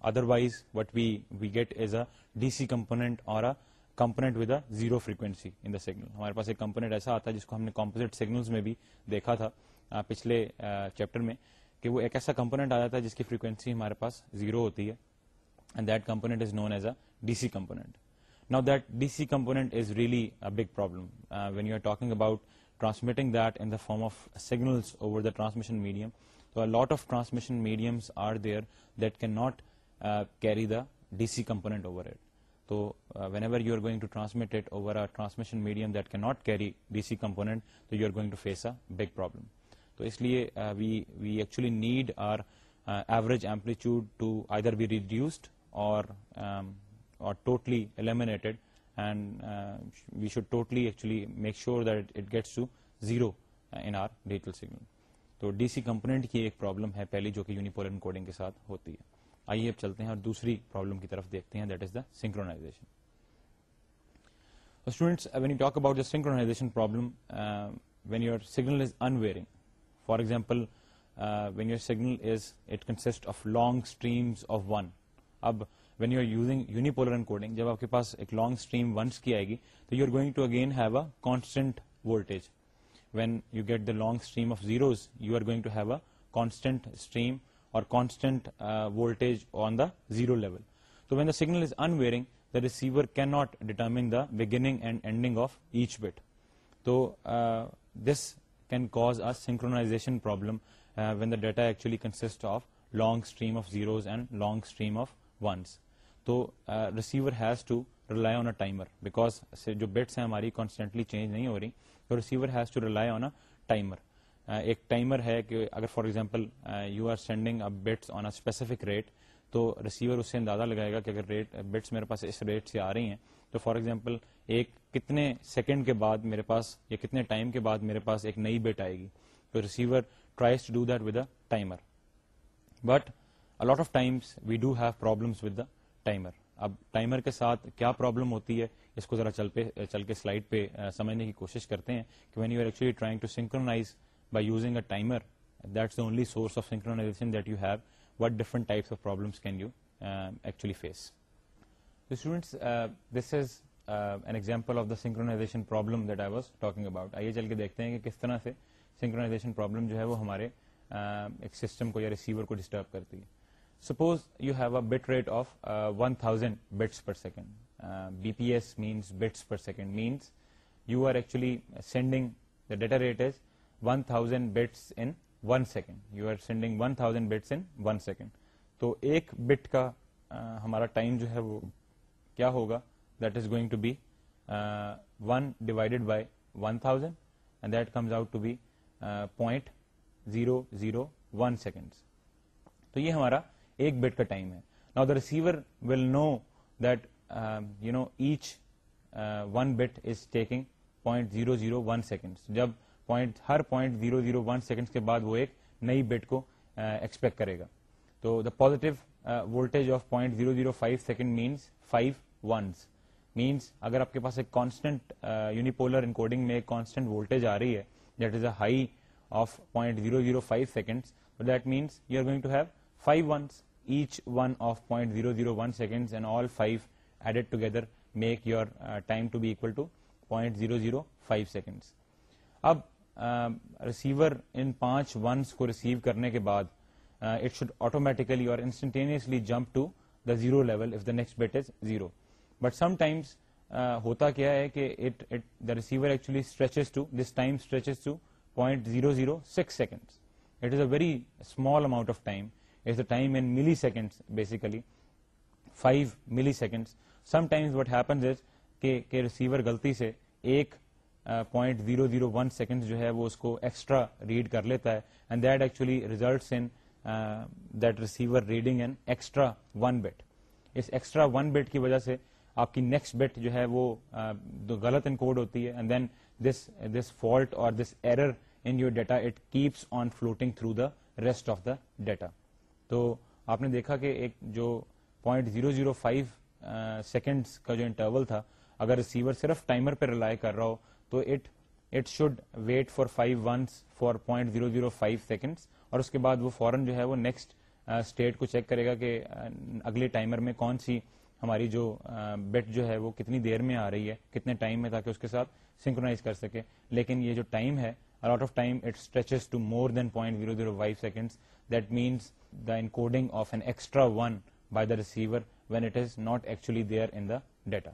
otherwise what we we get as a D C component اور zero frequency in the signal ہمارے پاس ایک کمپونیٹ ایسا آتا ہے جس کو ہم نے کمپوزٹ سیگنل میں بھی دیکھا تھا پچھلے چیپٹر میں کہ وہ ایک ایسا کمپونیٹ آ جاتا ہے جس کی فریکوینسی ہمارے پاس زیرو ہوتی ہے and that component is known as a D C component now that D C component is really big problem when you are talking about transmitting that in the form of over the transmission medium lot of transmission mediums are there that can not carry the D C component over it تو whatever you are going medium that کی not carry D C component تو you are going big problem تو اس لیے we actually need our average amplitude to آئی be reduced اور totally eliminated and we should totally make sure that it gets to zero our digital signal تو D C component کی ایک problem ہے پہلی جو کہ یونیپول کوڈنگ کے ساتھ ہوتی ہے آئیے اب چلتے ہیں اور دوسری پرابلم کی طرف دیکھتے ہیں that is the synchronization students when you talk about the synchronization problem when your signal is unvarying for example when your signal is it consist of long streams of one اب when you are using unipolar encoding جب آپ کے پاس ایک long stream ones کی آئے گی تو you are going to again have a constant voltage when you get the long stream of zeros, you are going to have a constant stream or constant uh, voltage on the zero level. So when the signal is unvarying, the receiver cannot determine the beginning and ending of each bit. So uh, this can cause a synchronization problem uh, when the data actually consists of long stream of zeros and long stream of ones. تو receiver has to rely on a timer because جو bits ہیں ہماری constantly change نہیں ہو رہی تو receiver has to rely on a timer timer ایک ہے کہ اگر for example you are sending on a specific rate تو ریسیور اس سے اندازہ لگائے گا کہ اگر ریٹ بٹس میرے پاس اس ریٹ سے آ رہی ہیں تو فار ایگزامپل ایک کتنے سیکنڈ کے بعد میرے پاس یا کتنے ٹائم کے بعد میرے پاس ایک نئی بیٹ آئے گی تو receiver tries but a lot of times we do have problems with the timer اب ٹائمر کے ساتھ کیا پرابلم ہوتی ہے اس کو ذرا چل, پہ, چل کے سلائڈ پہ سمجھنے کی کوشش کرتے ہیں کہ when you are actually trying to synchronize by using a timer that's only source of synchronization that you have what different types of problems can you actually face students this is an example of the synchronization problem that I was talking about آئیے چل کے دیکھتے ہیں کہ کس طرح سے synchronization problem جو ہے وہ ہمارے uh, uh, uh, uh ایک سسٹم کو یا ریسیور کو ڈسٹرب کرتی ہے suppose you have a bit rate of one thousand bits per second B P S means bits per second means you are actually sending second تو ایک bit کا ہمارا ٹائم جو ہے وہ کیا ہوگا that is going to be one divided by one thousand and that comes out to be point zero zero one second تو یہ ہمارا ایک بٹ کا ٹائم ہے نا the receiver will know that you know each one bit is taking point zero zero one second جب point ہر point zero zero one second کے بعد وہ ایک نئی بٹ کو ایکسپیکٹ uh, کرے گا تو the positive volt of point zero zero five second means five ones means اگر آپ کے پاس ایک کانسٹنٹ یونیپولر انکوڈنگ میں ایک کانسٹنٹ آ رہی ہے that is a high of point zero zero five second means you are going to have five ones each one of point zero zero one second and all five your together make your time to be 0.005 point zero zero five seconds اب receiver um, ان پانچ ones کو receive کرنے کے بعد it should automatically اور instantaneously jump to the zero level if the next bit is zero but sometimes ہوتا کیا ہے کہ receiver actually stretches to this time stretches to point zero zero six second it is a very small amount of time time in milliseconds basically five milliseconds sometimes what happens receiver غلطی سے ایک point zero zero one second جو ہے وہ اس کو extra read کر لیتا ہے وجہ سے آپ کی نیکسٹ بٹ جو ہے وہ غلط ان کوڈ ہوتی ہے this error in your keeps on floating through the rest of the data تو آپ نے دیکھا کہ ایک جو point zero zero five seconds کا جو انٹرول تھا اگر ریسیور صرف ٹائمر پہ ریلائی کر رہا ہو تو it it should wait for five ones for point zero zero five seconds اور اس کے بعد وہ فورن جو ہے وہ نیکسٹ اسٹیٹ کو چیک کرے گا کہ اگلے ٹائمر میں کون سی ہماری جو بیٹ جو ہے وہ کتنی دیر میں آ رہی ہے کتنے ٹائم میں تاکہ اس کے ساتھ سنکرونائز کر سکے لیکن یہ جو ٹائم ہے out of time it stretches to more than point zero zero five seconds encode of an extra one by the receiver when it is not actually there in the data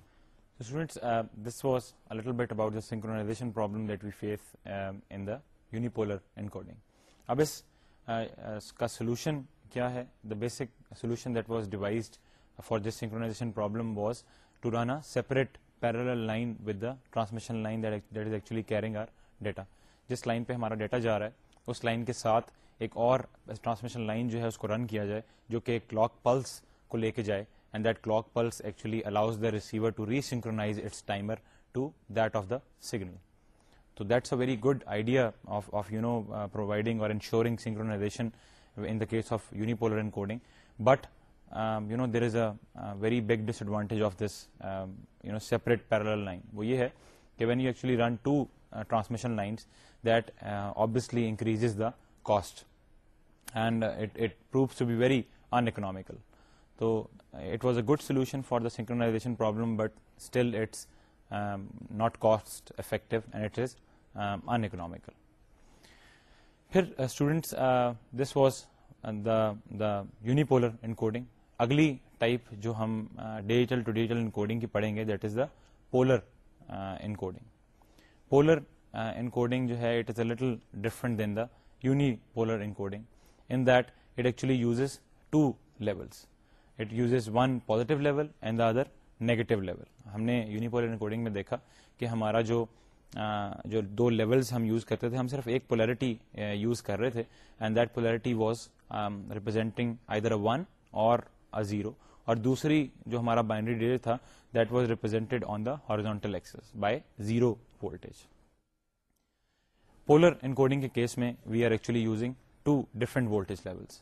solution کیا ہے the basic solution that was devised for this synchronization problem was to separate pair line with the transmission line that is actually carrying our data جس line پہ ہمارا data جا رہا ہے اس line کے ساتھ ایک اور ٹرانسمیشن لائن جو ہے اس کو رن کیا جائے جو کہ کلاک پلس کو لے کے جائے and that clock pulse actually allows the receiver to resynchronize its timer to that of the signal تو that's a very good idea of of you know providing اور ensuring in the case of unipolar but unipolar there is a very big disadvantage of دسپریٹ parallel line وہ یہ ہے کہ when you actually run two transmission line that obviously increase the cost and it it to be very uneconomical تو it was a good solution for the syncing problem but still it's not cost effective and it is uneconomical پھر students this was the the unipolar encoding اگلی type جو ہم digital to digital encoding کی پڑھیں گے that is the polar encoding polar encoding جو ہے it is a little different than the unipolar encoding other negative level ہم نے یونیپولر ان میں دیکھا کہ ہمارا جو جو دو لیولس ہم یوز کرتے تھے ہم صرف ایک پولیرٹی یوز کر رہے تھے and that polarity was representing a one اور زیرو اور دوسری جو ہمارا بائنڈری ڈیٹ تھا that was represented on the horizontal axis by zero voltage polar encoding کے کیس میں we are actually using two different voltage levels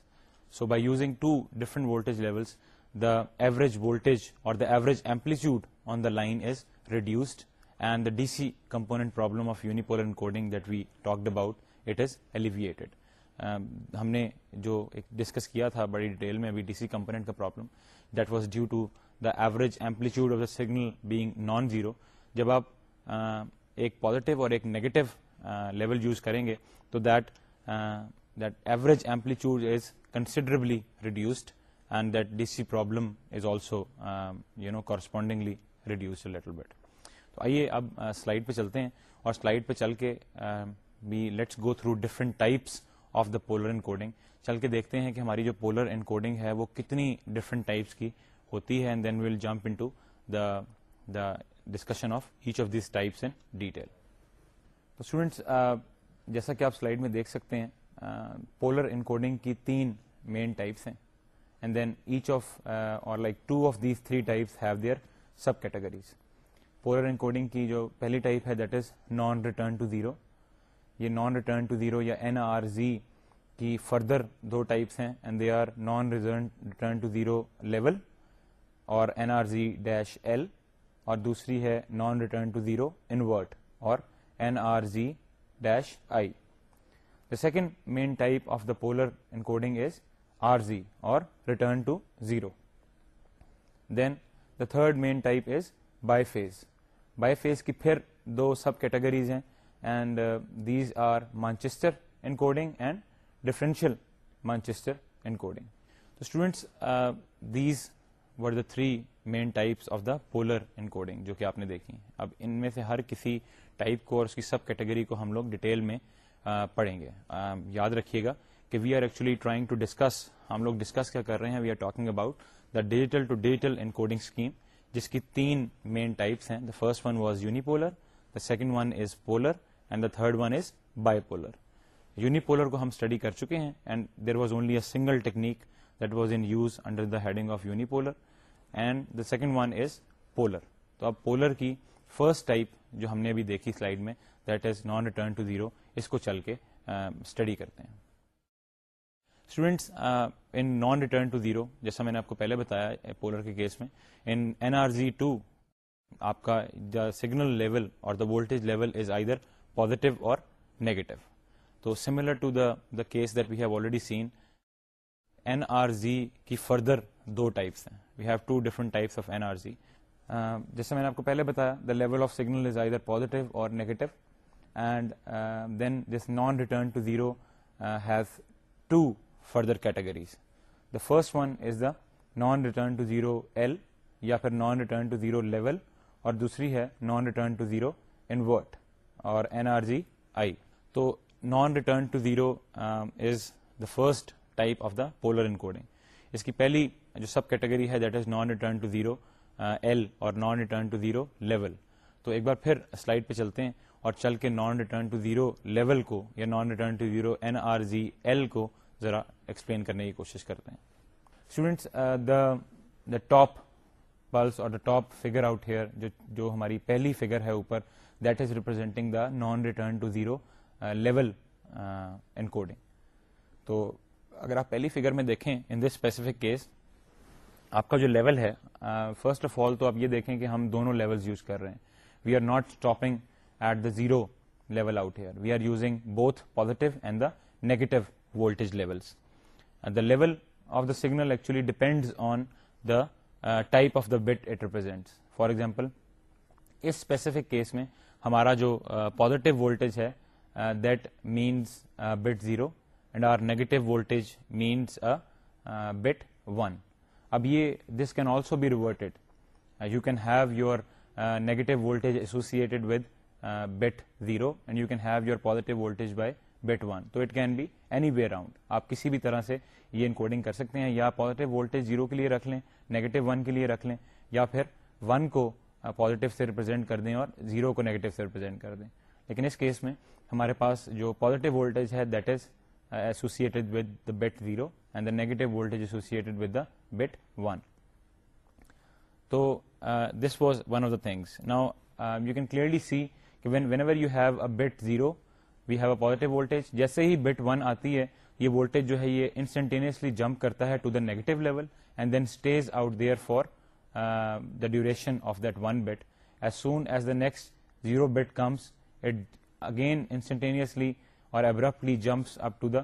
so by using two different voltage level average voltage اور the average amplitude on the line is reduced and the D C component problem of یونیپول ہم نے جو ایک discuss کیا تھا بڑی detail میں ابھی ڈی سی کمپونیٹ کا problem that was due to the average amplitude of the signal being non zero جب آپ ایک پازیٹیو اور ایک نیگیٹو لیول یوز کریں گے تو دیٹ ج amplitude is considerably reduced and that D C problem تو آئیے اب سلائڈ پہ چلتے ہیں اور سلائیڈ پہ چل کے let's go through different of the polar encoding چل کے دیکھتے ہیں کہ ہماری جو پولر اینڈ کوڈنگ ہے وہ کتنی ڈفرنٹ ٹائپس کی ہوتی ہے and then we'll jump into the the discussion of each of these types in detail تو اسٹوڈینٹس جیسا کہ آپ سلائڈ میں دیکھ سکتے ہیں پولر انکوڈنگ کی تین مین ٹائپس ہیں and then each of or like two of these three types have their subcategories polar encoding کی جو پہلی ٹائپ ہے that is non return to zero یہ نان ریٹرن ٹو زیرو یا N R Z کی further دو types ہیں and they are non return to zero level اور N R Z dash L اور دوسری ہے non return to zero invert اور N R Z dash I the second main type of the polar encoding is R Z or return to zero then the third main type is biphase biphase کی پھر دو subcategories ہیں and and these are Manchester encoding differential Manchester encoding تو students these were the three main types of the polar encoding جو کہ آپ نے دیکھی اب ان میں سے ہر کسی ٹائپ کو اور اس کی سب کیٹیگری کو ہم لوگ ڈیٹیل میں پڑھیں گے یاد رکھیے گا کہ we are actually trying to discuss ہم لوگ ڈسکس کیا کر رہے ہیں we are talking about the digital to digital encoding scheme جس کی تین مین ٹائپس ہیں the first one was unipolar the second one is polar and the third one is bipolar unipolar کو ہم study کر چکے ہیں and there was only a single technique that was in use under the heading of unipolar and the second one is polar تو اب polar کی first type جو ہم نے ابھی دیکھی سلائڈ میں that is non return to zero اس کو چل کے اسٹڈی کرتے ہیں students in non return to zero جیسا میں نے آپ کو پہلے بتایا پولر کے کیس میں in N R Z to آپ کا the signal level or the voltage level is either positive or negative تو similar to the the case that we have already seen N R Z کی further دو types ہیں we have two different types of N R Z جیسے میں نے آپ کو پہلے بتایا the level of signal is either positive or negative categories the zero L یا پھر دوسری ہے first type of the polar ان کو اس کی پہلی جو سب کیٹیگری ہے لیول uh, تو ایک بار پھر سلائڈ پہ چلتے ہیں اور چل کے non return to zero level کو یا non return to zero N R Z L کو ذرا ایکسپلین کرنے کی کوشش کرتے ہیں students the top pulse or the top figure out here جو ہماری پہلی فگر ہے اوپر that is representing the non return to zero level in تو اگر آپ پہلی فگر میں دیکھیں ان دس اسپیسیفک کیس آپ کا جو لیول ہے فرسٹ آف آل تو آپ یہ دیکھیں کہ ہم دونوں لیول یوز کر رہے ہیں we are not stopping at the zero level out here we are using both positive and the negative volt level of the signal depends on the type of the bit it represents for example اس specific case میں ہمارا جو positive uh, voltage ہے that means bit zero and our negative volt means بن اب یہ this can also be reverted you can have you negative volt associated with bit and you can have your positive voltage by bit one تو it can be any way around آپ کسی بھی طرح سے یہ انکوڈنگ کر سکتے ہیں یا پوزیٹو وولٹ زیرو کے لیے رکھ لیں نیگیٹو ون کے لیے رکھ لیں یا پھر ون کو پازیٹیو سے ریپرزینٹ کر دیں اور زیرو کو نیگیٹو سے ریپرزینٹ کر دیں لیکن اس کیس میں ہمارے پاس جو پازیٹیو وولٹ ہے that is associated with the bit zero and the negative voltage the bit one تو this was one of the things now you can clearly see کہ when when a bit zero we have a positive voltage جیسے ہی bit one آتی ہے یہ voltage جو ہے یہ انسٹنٹینیسلی جمپ کرتا ہے to the negative level and then stays out there for the duration of that one bit as soon as the next zero bit comes it again instantaneously اور abruptly jumps up to the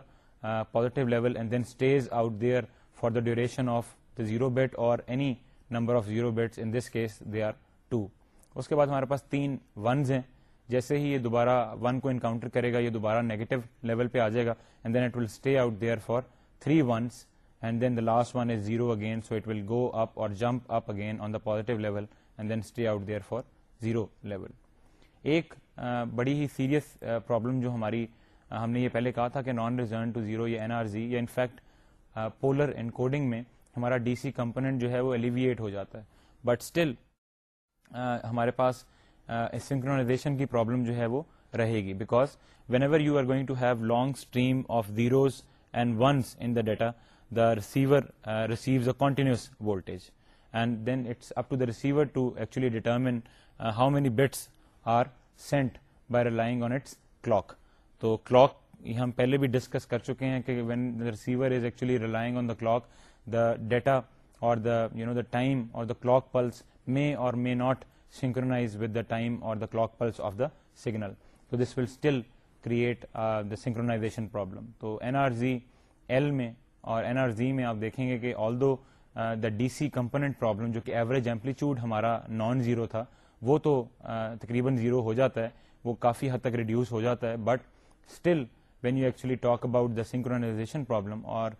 the level and then stays out there for duration of the zero bit اور any number of zero bits in this case they are two اس کے بعد ہمارے پاس تین ones ہیں جیسے ہی یہ دوبارہ ون کو انکاؤنٹر کرے گا یہ دوبارہ نیگیٹو لیول پہ آ جائے گا and then it will stay out there for three ones and then the last one is zero again so it will go up اور jump up again on the positive level and then stay out there for zero level ایک بڑی ہی serious problem جو ہماری ہم نے یہ پہلے کہا تھا کہ نان ریزرن ٹو زیرو یا این آر زی یا انفیکٹ پولر ان کوڈنگ میں ہمارا ڈی سی کمپوننٹ جو ہے وہ ایلیویٹ ہو جاتا ہے بٹ اسٹل ہمارے پاس سمکرونازیشن کی پرابلم جو ہے وہ رہے گی because whenever you are going to have long stream of zeros and ones in the data the receiver receives a voltage and then it's up to to the receiver actually determine how many bits are sent by relying on its clock تو clock ہم پہلے بھی discuss کر چکے ہیں کہ when the receiver is actually relying on the clock the data اور the the you know time اور the clock pulse may or may not synchronize with the time اور the clock pulse of the signal تو this will still create the the problem تو N R Z L میں اور N R Z میں آپ دیکھیں گے کہ although the D C component problem جو کہ ایوریج ایمپلیٹیوڈ ہمارا نان زیرو تھا وہ تو uh, تقریباً زیرو ہو جاتا ہے وہ کافی حد تک ریڈیوس ہو جاتا ہے but still when you actually talk about the problem اور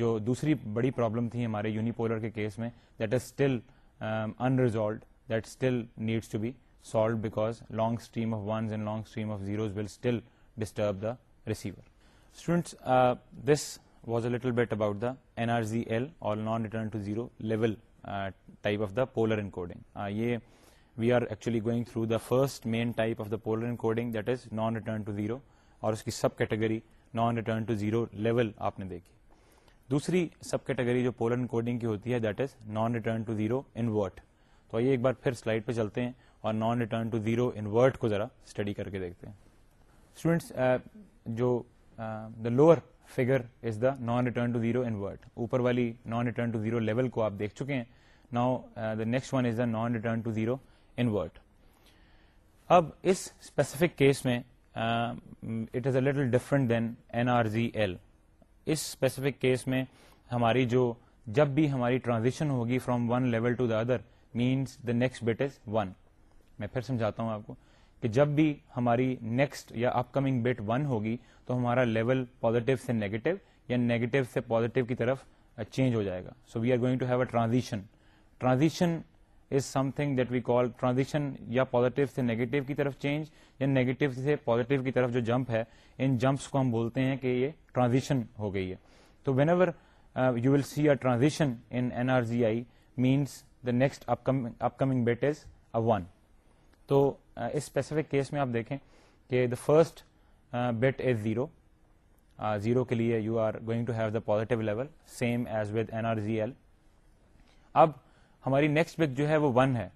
جو دوسری بڑی پرابلم تھی ہمارے یونیپولر کے کیس میں that is still unresolved that still needs to be solve because long stream of ones and long stream of zeros will still disturb the receiver students this was a little bit about the N R Z L اور polar ان کو zero اور اس کی subcategory non return zero level آپ نے دیکھی دوسری سب کیٹیگری جو پولر کوڈنگ کی ہوتی ہے that is non return to zero invert تو آئیے ایک بار پھر سلائڈ پہ چلتے ہیں اور non return to zero invert کو ذرا اسٹڈی کر کے دیکھتے ہیں اسٹوڈینٹس uh, جو the lower figure is the non return to zero invert اوپر والی non return to zero level کو آپ دیکھ چکے ہیں the the next one is non return to zero invert اب اس اسپیسیفک کیس میں it is a little different than N R Z L اس اسپیسیفک کیس میں ہماری جو جب بھی ہماری ٹرانزیشن ہوگی from one level to the other means the next bit is one میں پھر سمجھاتا ہوں آپ کو کہ جب بھی ہماری نیکسٹ یا اپ کمنگ بیٹ ون ہوگی تو ہمارا لیول پازیٹیو سے نیگیٹو یا نیگیٹو سے پازیٹیو کی طرف چینج uh, ہو جائے گا so we are going to have a transition transition is something that we call transition یا پازیٹیو سے نیگیٹو کی طرف چینج یا نیگیٹو سے پازیٹیو کی طرف جو جمپ ہے ان جمپس کو ہم بولتے ہیں کہ یہ ٹرانزیشن ہو گئی ہے تو whenever you will see a transition in N R Z I means the next upcoming bit is a one تو uh, اس اسپیسیفک کیس میں آپ دیکھیں کہ the first bit is zero zero کے لیے you are going to have the positive level same as with N R Z L اب ہماری نیکسٹ بیٹ جو ہے وہ ون ہے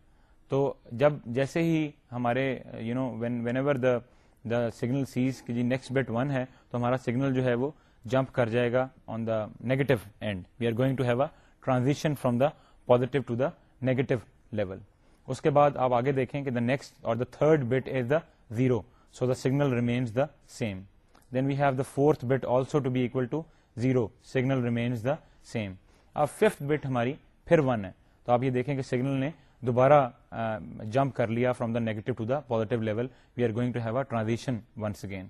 تو جب جیسے ہی ہمارے you know when whenever the the signal sees جی نیکسٹ بٹ ون ہے تو ہمارا سگنل جو ہے وہ جمپ کر جائے گا on the negative and we are going to have a transition from the positive to the negative level اس کے بعد آپ آگے دیکھیں کہ دا نیکسٹ اور the third bit is the zero so the signal remains the same then we have the fourth bit also to be to zero signal remains the same اب fifth bit ہماری پھر one ہے تو آپ یہ دیکھیں کہ سگنل نے دوبارہ جمپ کر لیا from the negative to the positive level we are going to have a transition once again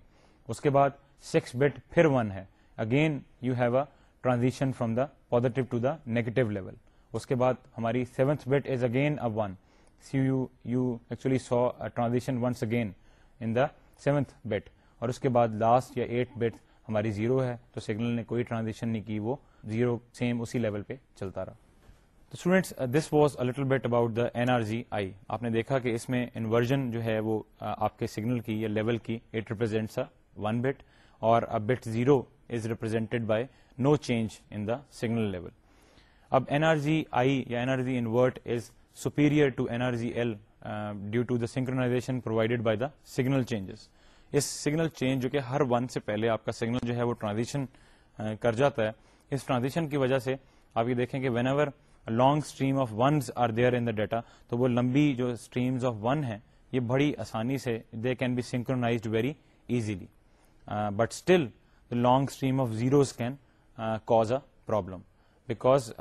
اس کے بعد سکس بٹ پھر ون ہے again you have a transition from the positive to the negative level اس کے بعد ہماری seventh bit is again اب one see you you actually so transition once again in the seventh bit اور اس کے بعد لاسٹ یا ایٹ بٹ ہماری زیرو ہے تو سگنل نے کوئی ٹرانزیشن نہیں کی وہ زیرو سیم اسی لیول پہ چلتا رہا تو students this was a little bit about the N R Z I آپ نے دیکھا کہ اس میں انورژن جو ہے وہ uh, آپ کے سگنل کی یا لیول کی اٹ ریپرزینٹس ون اور zero is represented by no change in the signal level اب این آئی یا N invert is superior to N L due to the synchronization provided by the signal changes اس signal change جو کہ ہر one سے پہلے آپ کا signal جو ہے وہ ٹرانزیشن uh, کر جاتا ہے اس ٹرانزیشن کی وجہ سے آپ یہ دیکھیں کہ whenever long stream of ones are there in the data تو وہ لمبی جو اسٹریمز آف ون ہیں یہ بڑی آسانی سے they can be synchronized very easily but still the long stream of zeros can cause a problem because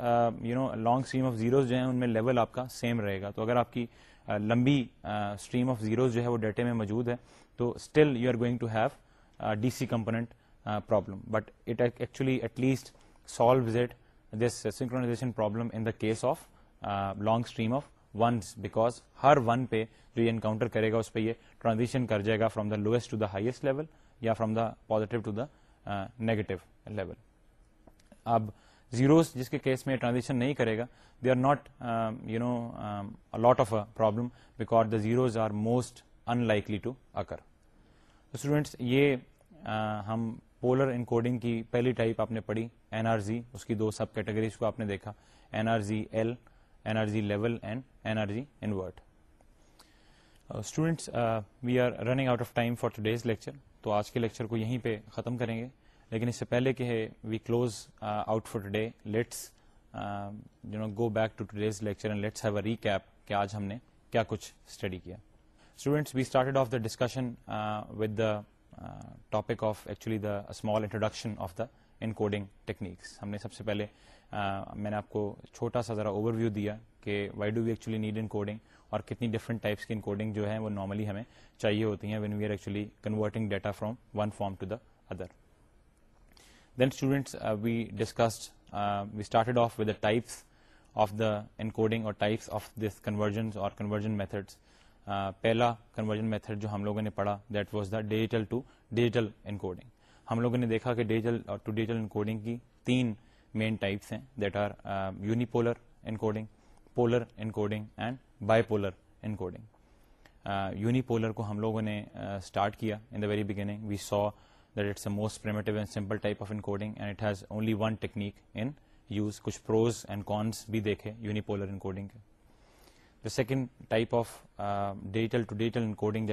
you know long stream of zeros جو ہیں ان میں لیول آپ کا سیم رہے گا تو اگر آپ کی uh, لمبی اسٹریم آف زیروز جو ہے وہ ڈیٹے میں موجود ہے تو still you are going to have D C component problem but it actually at least solves it this synchronization problem in the case of long stream of ones because ہر one پہ جو یہ انکاؤنٹر کرے گا اس پہ یہ transition کر جائے گا from the lowest to the highest level یا from the positive to the negative level اب زیروز جس کے کیس میں ٹرانزیکشن نہیں کرے گا they are not you know lot of a problem because the zeros are most unlikely to occur students یہ uh, ہم پولر ان کوڈنگ کی پہلی ٹائپ آپ نے پڑھی این آر زی اس کی دو سب کیٹیگریز کو آپ نے دیکھا N R Z L N R Z level and N R Z invert students we are running out of time for today's lecture تو آج کے لیکچر کو یہیں پہ ختم کریں گے لیکن اس سے پہلے کہ we close out for today let's you know go back to today's lecture and let's have a recap کہ آج ہم نے کیا کچھ اسٹڈی کیا students we started off the discussion with the topic of actually the small introduction of the encoding techniques ہم نے سب سے پہلے uh, میں نے آپ کو چھوٹا سا ذرا اوور ویو دیا کہ why do we actually need encoding اور کتنی ڈفرنٹ ٹائپس کی ان کوڈنگ جو ہیں وہ نارملی ہمیں چاہیے ہوتی ہیں when we are actually converting data from one form to the other ویسکس وی اسٹارٹڈ آفسنگ کنورژ اور کنورژن میتھڈ پہلا کنورژن میتھڈ جو ہم لوگوں نے پڑھا that was the digital to digital encoding ہم لوگوں نے دیکھا کہ ڈیجیٹل ٹو ڈیجیٹل انکوڈنگ کی تین مین ٹائپس ہیں that are unipolar encoding polar encoding and bipolar encoding unipolar کو ہم لوگوں نے اسٹارٹ کیا in the very beginning we so it's اوسٹ پرز only one technique in use کچھ پروز اینڈ کونس بھی دیکھے that we looked the second type of digital encoding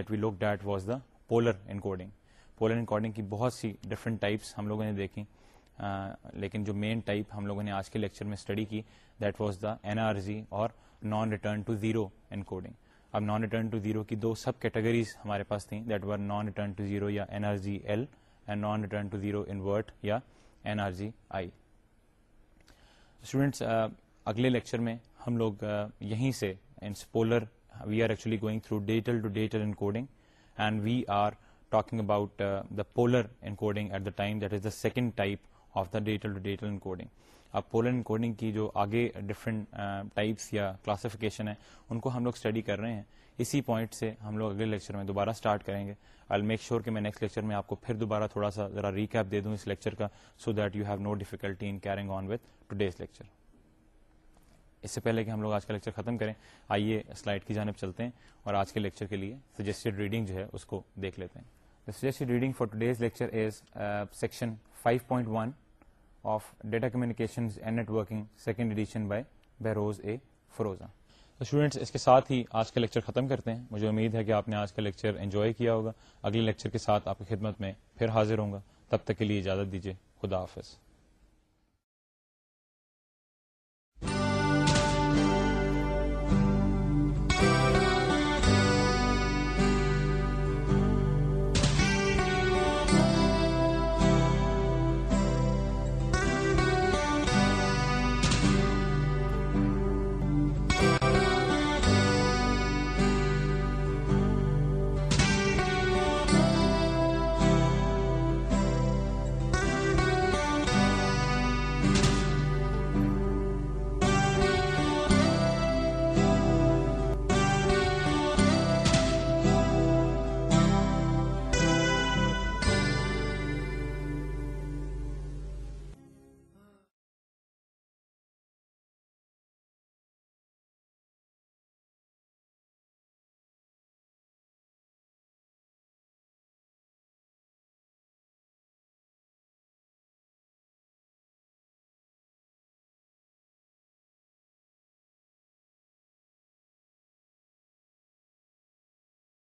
polar encoding کی بہت سی ڈفرنٹ ٹائپس ہم لوگوں نے دیکھی لیکن جو مین ٹائپ ہم لوگوں نے آج کے لیکچر میں اسٹڈی کی that was the N R Z اور non return to zero encoding اب نان ریٹرن ٹو زیرو کی دو سب کیٹیگریز ہمارے پاس تھیں that non return to zero یا N R Z L return to zero یا اگلے لیکچر میں ہم لوگ uh, یہیں سے polar in the second type of the ڈیٹلڈنگ اب پولن کوڈنگ کی جو آگے ڈفرینٹ ٹائپس یا کلاسیفکیشن ہے ان کو ہم لوگ اسٹڈی کر رہے ہیں اسی پوائنٹ سے ہم لوگ اگلے لیکچر میں دوبارہ اسٹارٹ کریں گے آئی میک شیور کہ میں نیکسٹ لیکچر میں آپ کو پھر دوبارہ تھوڑا سا ذرا ریکیپ دے دوں اس لیکچر کا so that you have no difficulty in carrying on with today's lecture اس سے پہلے کہ ہم لوگ آج کا لیکچر ختم کریں آئیے سلائڈ کی جانب چلتے ہیں اور آج کے لیکچر کے لیے سجیسٹڈ ریڈنگ جو ہے اس کو دیکھ لیتے ہیں suggested reading for section five point one of data communication and networking second edition by Behrouz روز اے فروزن اسٹوڈینٹس اس کے ساتھ ہی آج کا لیکچر ختم کرتے ہیں مجھے امید ہے کہ آپ نے آج کا لیکچر انجوائے کیا ہوگا اگلے لیکچر کے ساتھ آپ کی خدمت میں پھر حاضر ہوں گا تب تک کے لیے اجازت دیجیے خدا حافظ